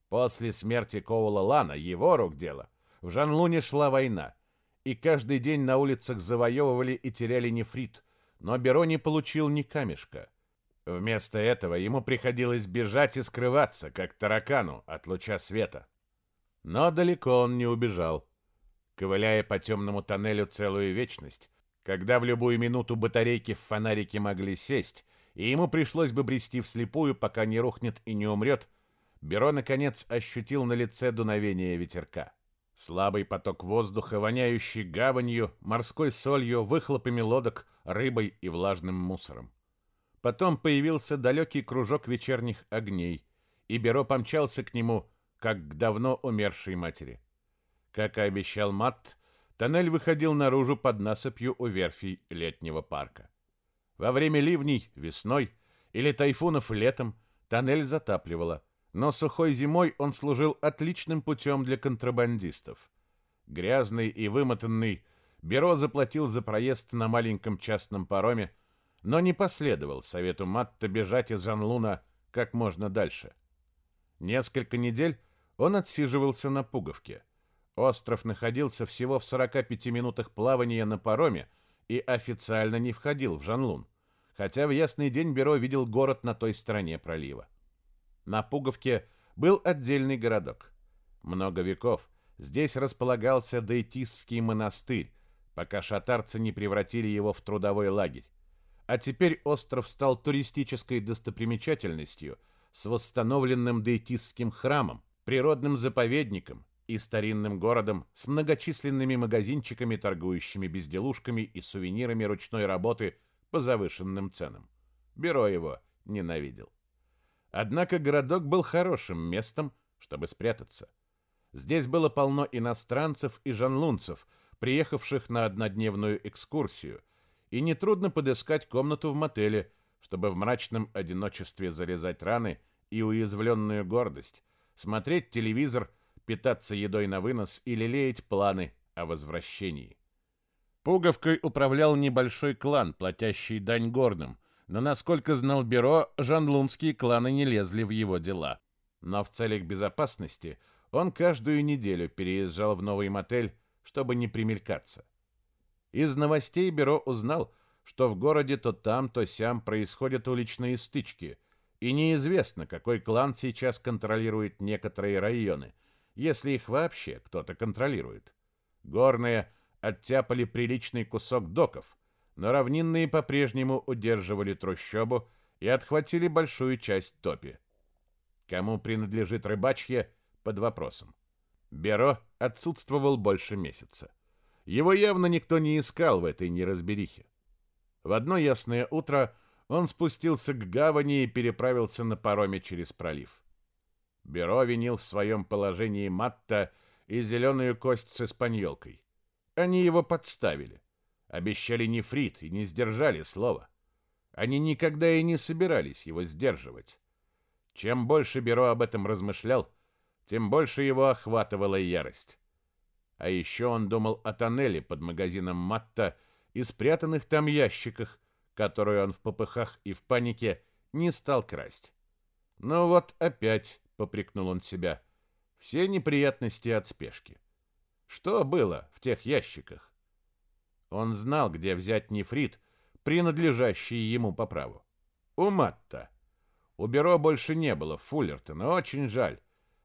После смерти Коула Лана, его рук дело, в Жанлуне шла война, и каждый день на улицах завоевывали и теряли нефрит, но Беро не получил ни камешка. Вместо этого ему приходилось бежать и скрываться, как таракану от луча света. Но далеко он не убежал. Ковыляя по темному тоннелю целую вечность, когда в любую минуту батарейки в фонарике могли сесть, и ему пришлось бы брести вслепую, пока не рухнет и не умрет, Беро, наконец, ощутил на лице дуновение ветерка. Слабый поток воздуха, воняющий гаванью, морской солью, выхлопами лодок, рыбой и влажным мусором. Потом появился далекий кружок вечерних огней, и Беро помчался к нему, как к давно умершей матери. Как и обещал Матт, тоннель выходил наружу под насыпью у верфей летнего парка. Во время ливней весной или тайфунов летом тоннель затапливало – но сухой зимой он служил отличным путем для контрабандистов. Грязный и вымотанный, Беро заплатил за проезд на маленьком частном пароме, но не последовал совету Матта бежать из Жанлуна как можно дальше. Несколько недель он отсиживался на Пуговке. Остров находился всего в 45 минутах плавания на пароме и официально не входил в Жанлун, хотя в ясный день Беро видел город на той стороне пролива. На Пуговке был отдельный городок. Много веков здесь располагался Дейтисский монастырь, пока шатарцы не превратили его в трудовой лагерь. А теперь остров стал туристической достопримечательностью с восстановленным Дейтисским храмом, природным заповедником и старинным городом с многочисленными магазинчиками, торгующими безделушками и сувенирами ручной работы по завышенным ценам. Бюро его ненавидел. Однако городок был хорошим местом, чтобы спрятаться. Здесь было полно иностранцев и жанлунцев, приехавших на однодневную экскурсию, и нетрудно подыскать комнату в мотеле, чтобы в мрачном одиночестве зарезать раны и уязвленную гордость, смотреть телевизор, питаться едой на вынос и лелеять планы о возвращении. Пуговкой управлял небольшой клан, платящий дань горным, но, насколько знал Бюро, жанлунские кланы не лезли в его дела. Но в целях безопасности он каждую неделю переезжал в новый мотель, чтобы не примелькаться. Из новостей Бюро узнал, что в городе то там, то сям происходят уличные стычки, и неизвестно, какой клан сейчас контролирует некоторые районы, если их вообще кто-то контролирует. Горные оттяпали приличный кусок доков, но равнинные по-прежнему удерживали трущобу и отхватили большую часть топи. Кому принадлежит рыбачье, под вопросом. Беро отсутствовал больше месяца. Его явно никто не искал в этой неразберихе. В одно ясное утро он спустился к гавани и переправился на пароме через пролив. Беро винил в своем положении Матта и зеленую кость с испаньолкой. Они его подставили. Обещали нефрит и не сдержали слова. Они никогда и не собирались его сдерживать. Чем больше Беро об этом размышлял, тем больше его охватывала ярость. А еще он думал о тоннеле под магазином Матта и спрятанных там ящиках, которые он в попыхах и в панике не стал красть. «Ну вот опять», — попрекнул он себя, — «все неприятности от спешки». Что было в тех ящиках? Он знал, где взять нефрит, принадлежащий ему по праву. У Матта. У бюро больше не было Фуллертона, очень жаль.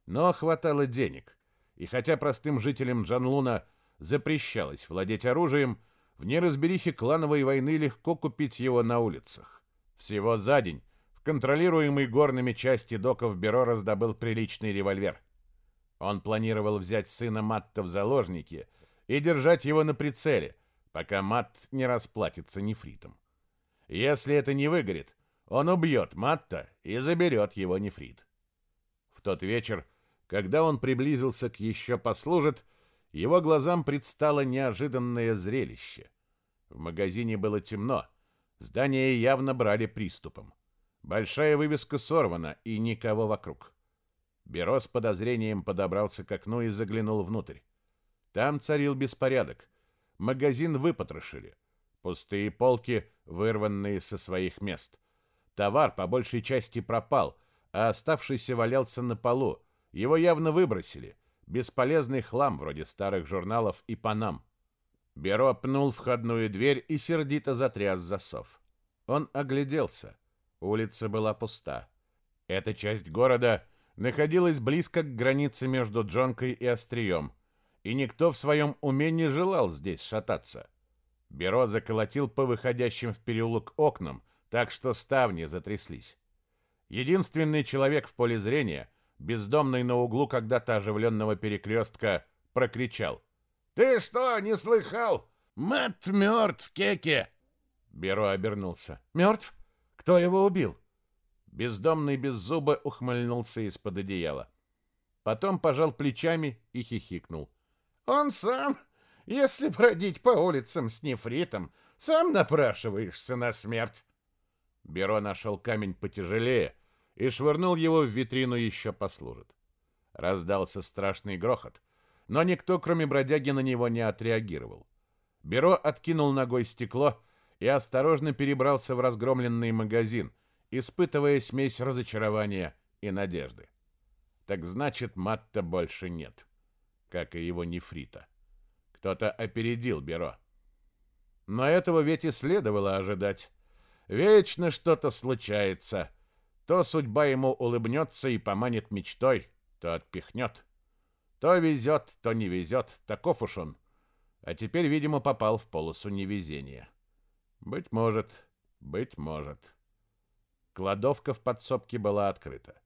Но хватало денег. И хотя простым жителям Джанлуна запрещалось владеть оружием, в неразберихе клановой войны легко купить его на улицах. Всего за день в контролируемой горными части доков Бюро раздобыл приличный револьвер. Он планировал взять сына Матта в заложники и держать его на прицеле – пока Матт не расплатится нефритом. Если это не выгорит, он убьет Матта и заберет его нефрит. В тот вечер, когда он приблизился к еще послужит, его глазам предстало неожиданное зрелище. В магазине было темно, здание явно брали приступом. Большая вывеска сорвана, и никого вокруг. Беро с подозрением подобрался к окну и заглянул внутрь. Там царил беспорядок. Магазин выпотрошили. Пустые полки, вырванные со своих мест. Товар по большей части пропал, а оставшийся валялся на полу. Его явно выбросили. Бесполезный хлам вроде старых журналов и панам. Беро пнул входную дверь и сердито затряс засов. Он огляделся. Улица была пуста. Эта часть города находилась близко к границе между Джонкой и Острием – и никто в своем уме не желал здесь шататься. Беро заколотил по выходящим в переулок окнам, так что ставни затряслись. Единственный человек в поле зрения, бездомный на углу когда-то оживленного перекрестка, прокричал. «Ты что, не слыхал? Мэтт мертв, Кеке!» Беро обернулся. «Мертв? Кто его убил?» Бездомный без зуба ухмыльнулся из-под одеяла. Потом пожал плечами и хихикнул. Он сам, если бродить по улицам с нефритом, сам напрашиваешься на смерть. Беро нашел камень потяжелее и швырнул его в витрину еще послужит. Раздался страшный грохот, но никто, кроме бродяги, на него не отреагировал. Беро откинул ногой стекло и осторожно перебрался в разгромленный магазин, испытывая смесь разочарования и надежды. Так значит, Матта больше нет как и его нефрита. Кто-то опередил Беро. Но этого ведь и следовало ожидать. Вечно что-то случается. То судьба ему улыбнется и поманит мечтой, то отпихнет. То везет, то не везет. Таков уж он. А теперь, видимо, попал в полосу невезения. Быть может, быть может. Кладовка в подсобке была открыта.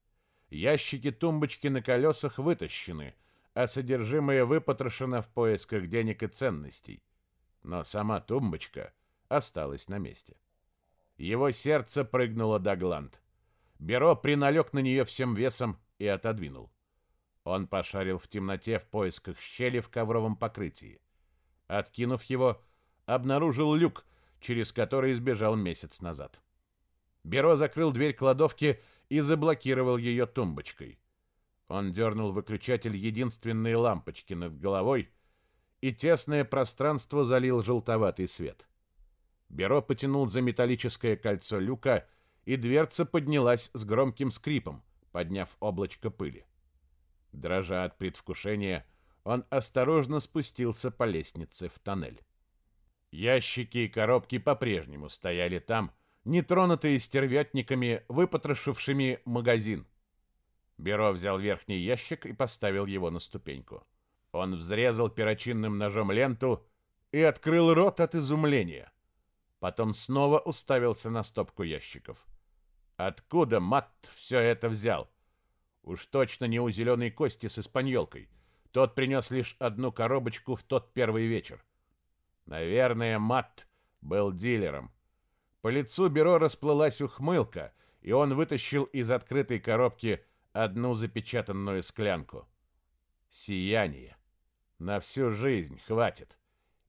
Ящики-тумбочки на колесах вытащены — а содержимое выпотрошено в поисках денег и ценностей. Но сама тумбочка осталась на месте. Его сердце прыгнуло до гланд. Беро приналег на нее всем весом и отодвинул. Он пошарил в темноте в поисках щели в ковровом покрытии. Откинув его, обнаружил люк, через который сбежал месяц назад. Беро закрыл дверь кладовки и заблокировал ее тумбочкой. Он дернул выключатель единственной лампочки над головой, и тесное пространство залил желтоватый свет. Беро потянул за металлическое кольцо люка, и дверца поднялась с громким скрипом, подняв облачко пыли. Дрожа от предвкушения, он осторожно спустился по лестнице в тоннель. Ящики и коробки по-прежнему стояли там, нетронутые стервятниками, выпотрошившими магазин. Беро взял верхний ящик и поставил его на ступеньку. Он взрезал перочинным ножом ленту и открыл рот от изумления. Потом снова уставился на стопку ящиков. Откуда Мат все это взял? Уж точно не у зеленой кости с испаньолкой. Тот принес лишь одну коробочку в тот первый вечер. Наверное, Мат был дилером. По лицу Бюро расплылась ухмылка, и он вытащил из открытой коробки одну запечатанную склянку. Сияние. На всю жизнь хватит.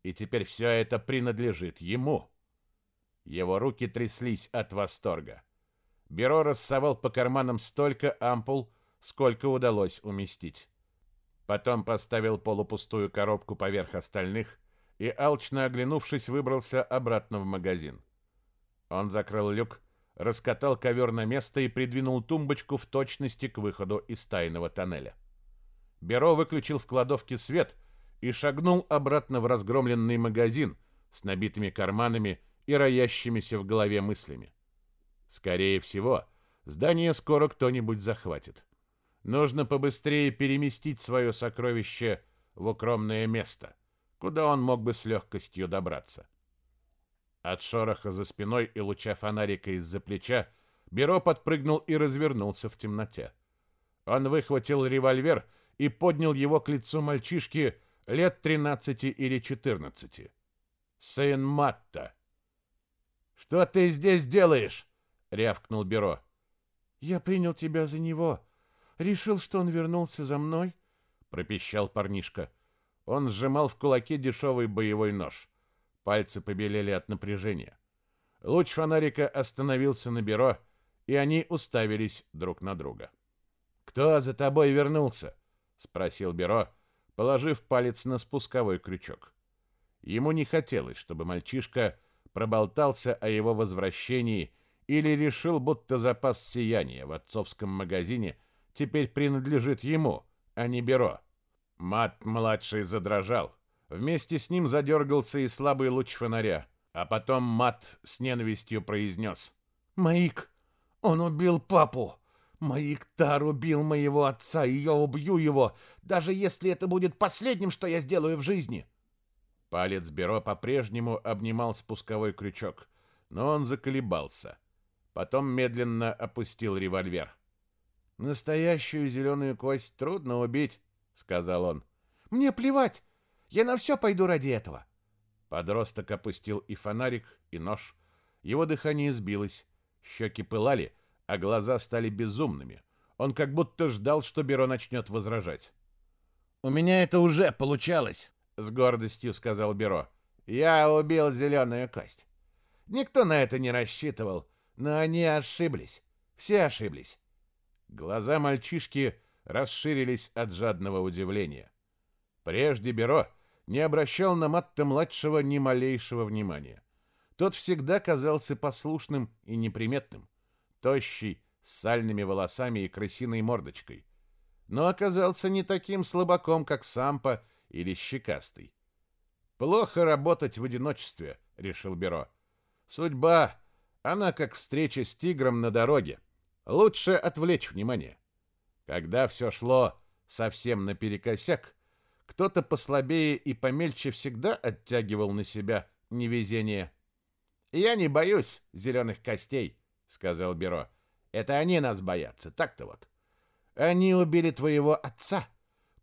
И теперь все это принадлежит ему. Его руки тряслись от восторга. Бюро рассовал по карманам столько ампул, сколько удалось уместить. Потом поставил полупустую коробку поверх остальных и, алчно оглянувшись, выбрался обратно в магазин. Он закрыл люк, раскатал ковер на место и придвинул тумбочку в точности к выходу из тайного тоннеля. Беро выключил в кладовке свет и шагнул обратно в разгромленный магазин с набитыми карманами и роящимися в голове мыслями. Скорее всего, здание скоро кто-нибудь захватит. Нужно побыстрее переместить свое сокровище в укромное место, куда он мог бы с легкостью добраться. От шороха за спиной и луча фонарика из-за плеча Беро подпрыгнул и развернулся в темноте. Он выхватил револьвер и поднял его к лицу мальчишки лет 13 или 14. Сын Матта. «Что ты здесь делаешь?» — рявкнул Беро. «Я принял тебя за него. Решил, что он вернулся за мной?» — пропищал парнишка. Он сжимал в кулаке дешевый боевой нож. Пальцы побелели от напряжения. Луч фонарика остановился на бюро, и они уставились друг на друга. «Кто за тобой вернулся?» — спросил бюро, положив палец на спусковой крючок. Ему не хотелось, чтобы мальчишка проболтался о его возвращении или решил, будто запас сияния в отцовском магазине теперь принадлежит ему, а не бюро. Мат-младший задрожал. Вместе с ним задергался и слабый луч фонаря, а потом Мат с ненавистью произнес. «Маик, он убил папу! Маик Тар убил моего отца, и я убью его, даже если это будет последним, что я сделаю в жизни!» Палец Беро по-прежнему обнимал спусковой крючок, но он заколебался. Потом медленно опустил револьвер. «Настоящую зеленую кость трудно убить», — сказал он. «Мне плевать! Я на все пойду ради этого. Подросток опустил и фонарик, и нож. Его дыхание сбилось, щеки пылали, а глаза стали безумными. Он как будто ждал, что Беро начнет возражать. «У меня это уже получалось», — с гордостью сказал Беро. «Я убил зеленую кость. Никто на это не рассчитывал, но они ошиблись. Все ошиблись». Глаза мальчишки расширились от жадного удивления. Прежде Беро не обращал на Матта-младшего ни малейшего внимания. Тот всегда казался послушным и неприметным, тощий, с сальными волосами и крысиной мордочкой. Но оказался не таким слабаком, как Сампа или Щекастый. «Плохо работать в одиночестве», — решил Беро. «Судьба, она как встреча с тигром на дороге. Лучше отвлечь внимание». Когда все шло совсем наперекосяк, кто-то послабее и помельче всегда оттягивал на себя невезение. «Я не боюсь зеленых костей», — сказал Беро. «Это они нас боятся, так-то вот. Они убили твоего отца,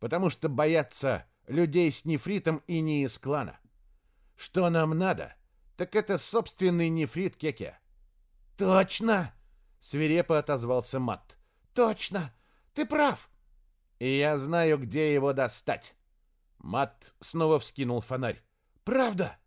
потому что боятся людей с нефритом и не из клана. Что нам надо, так это собственный нефрит Кеке». «Точно! свирепо отозвался Мат. Точно! Ты прав! И я знаю, где его достать. Мат снова вскинул фонарь. Правда?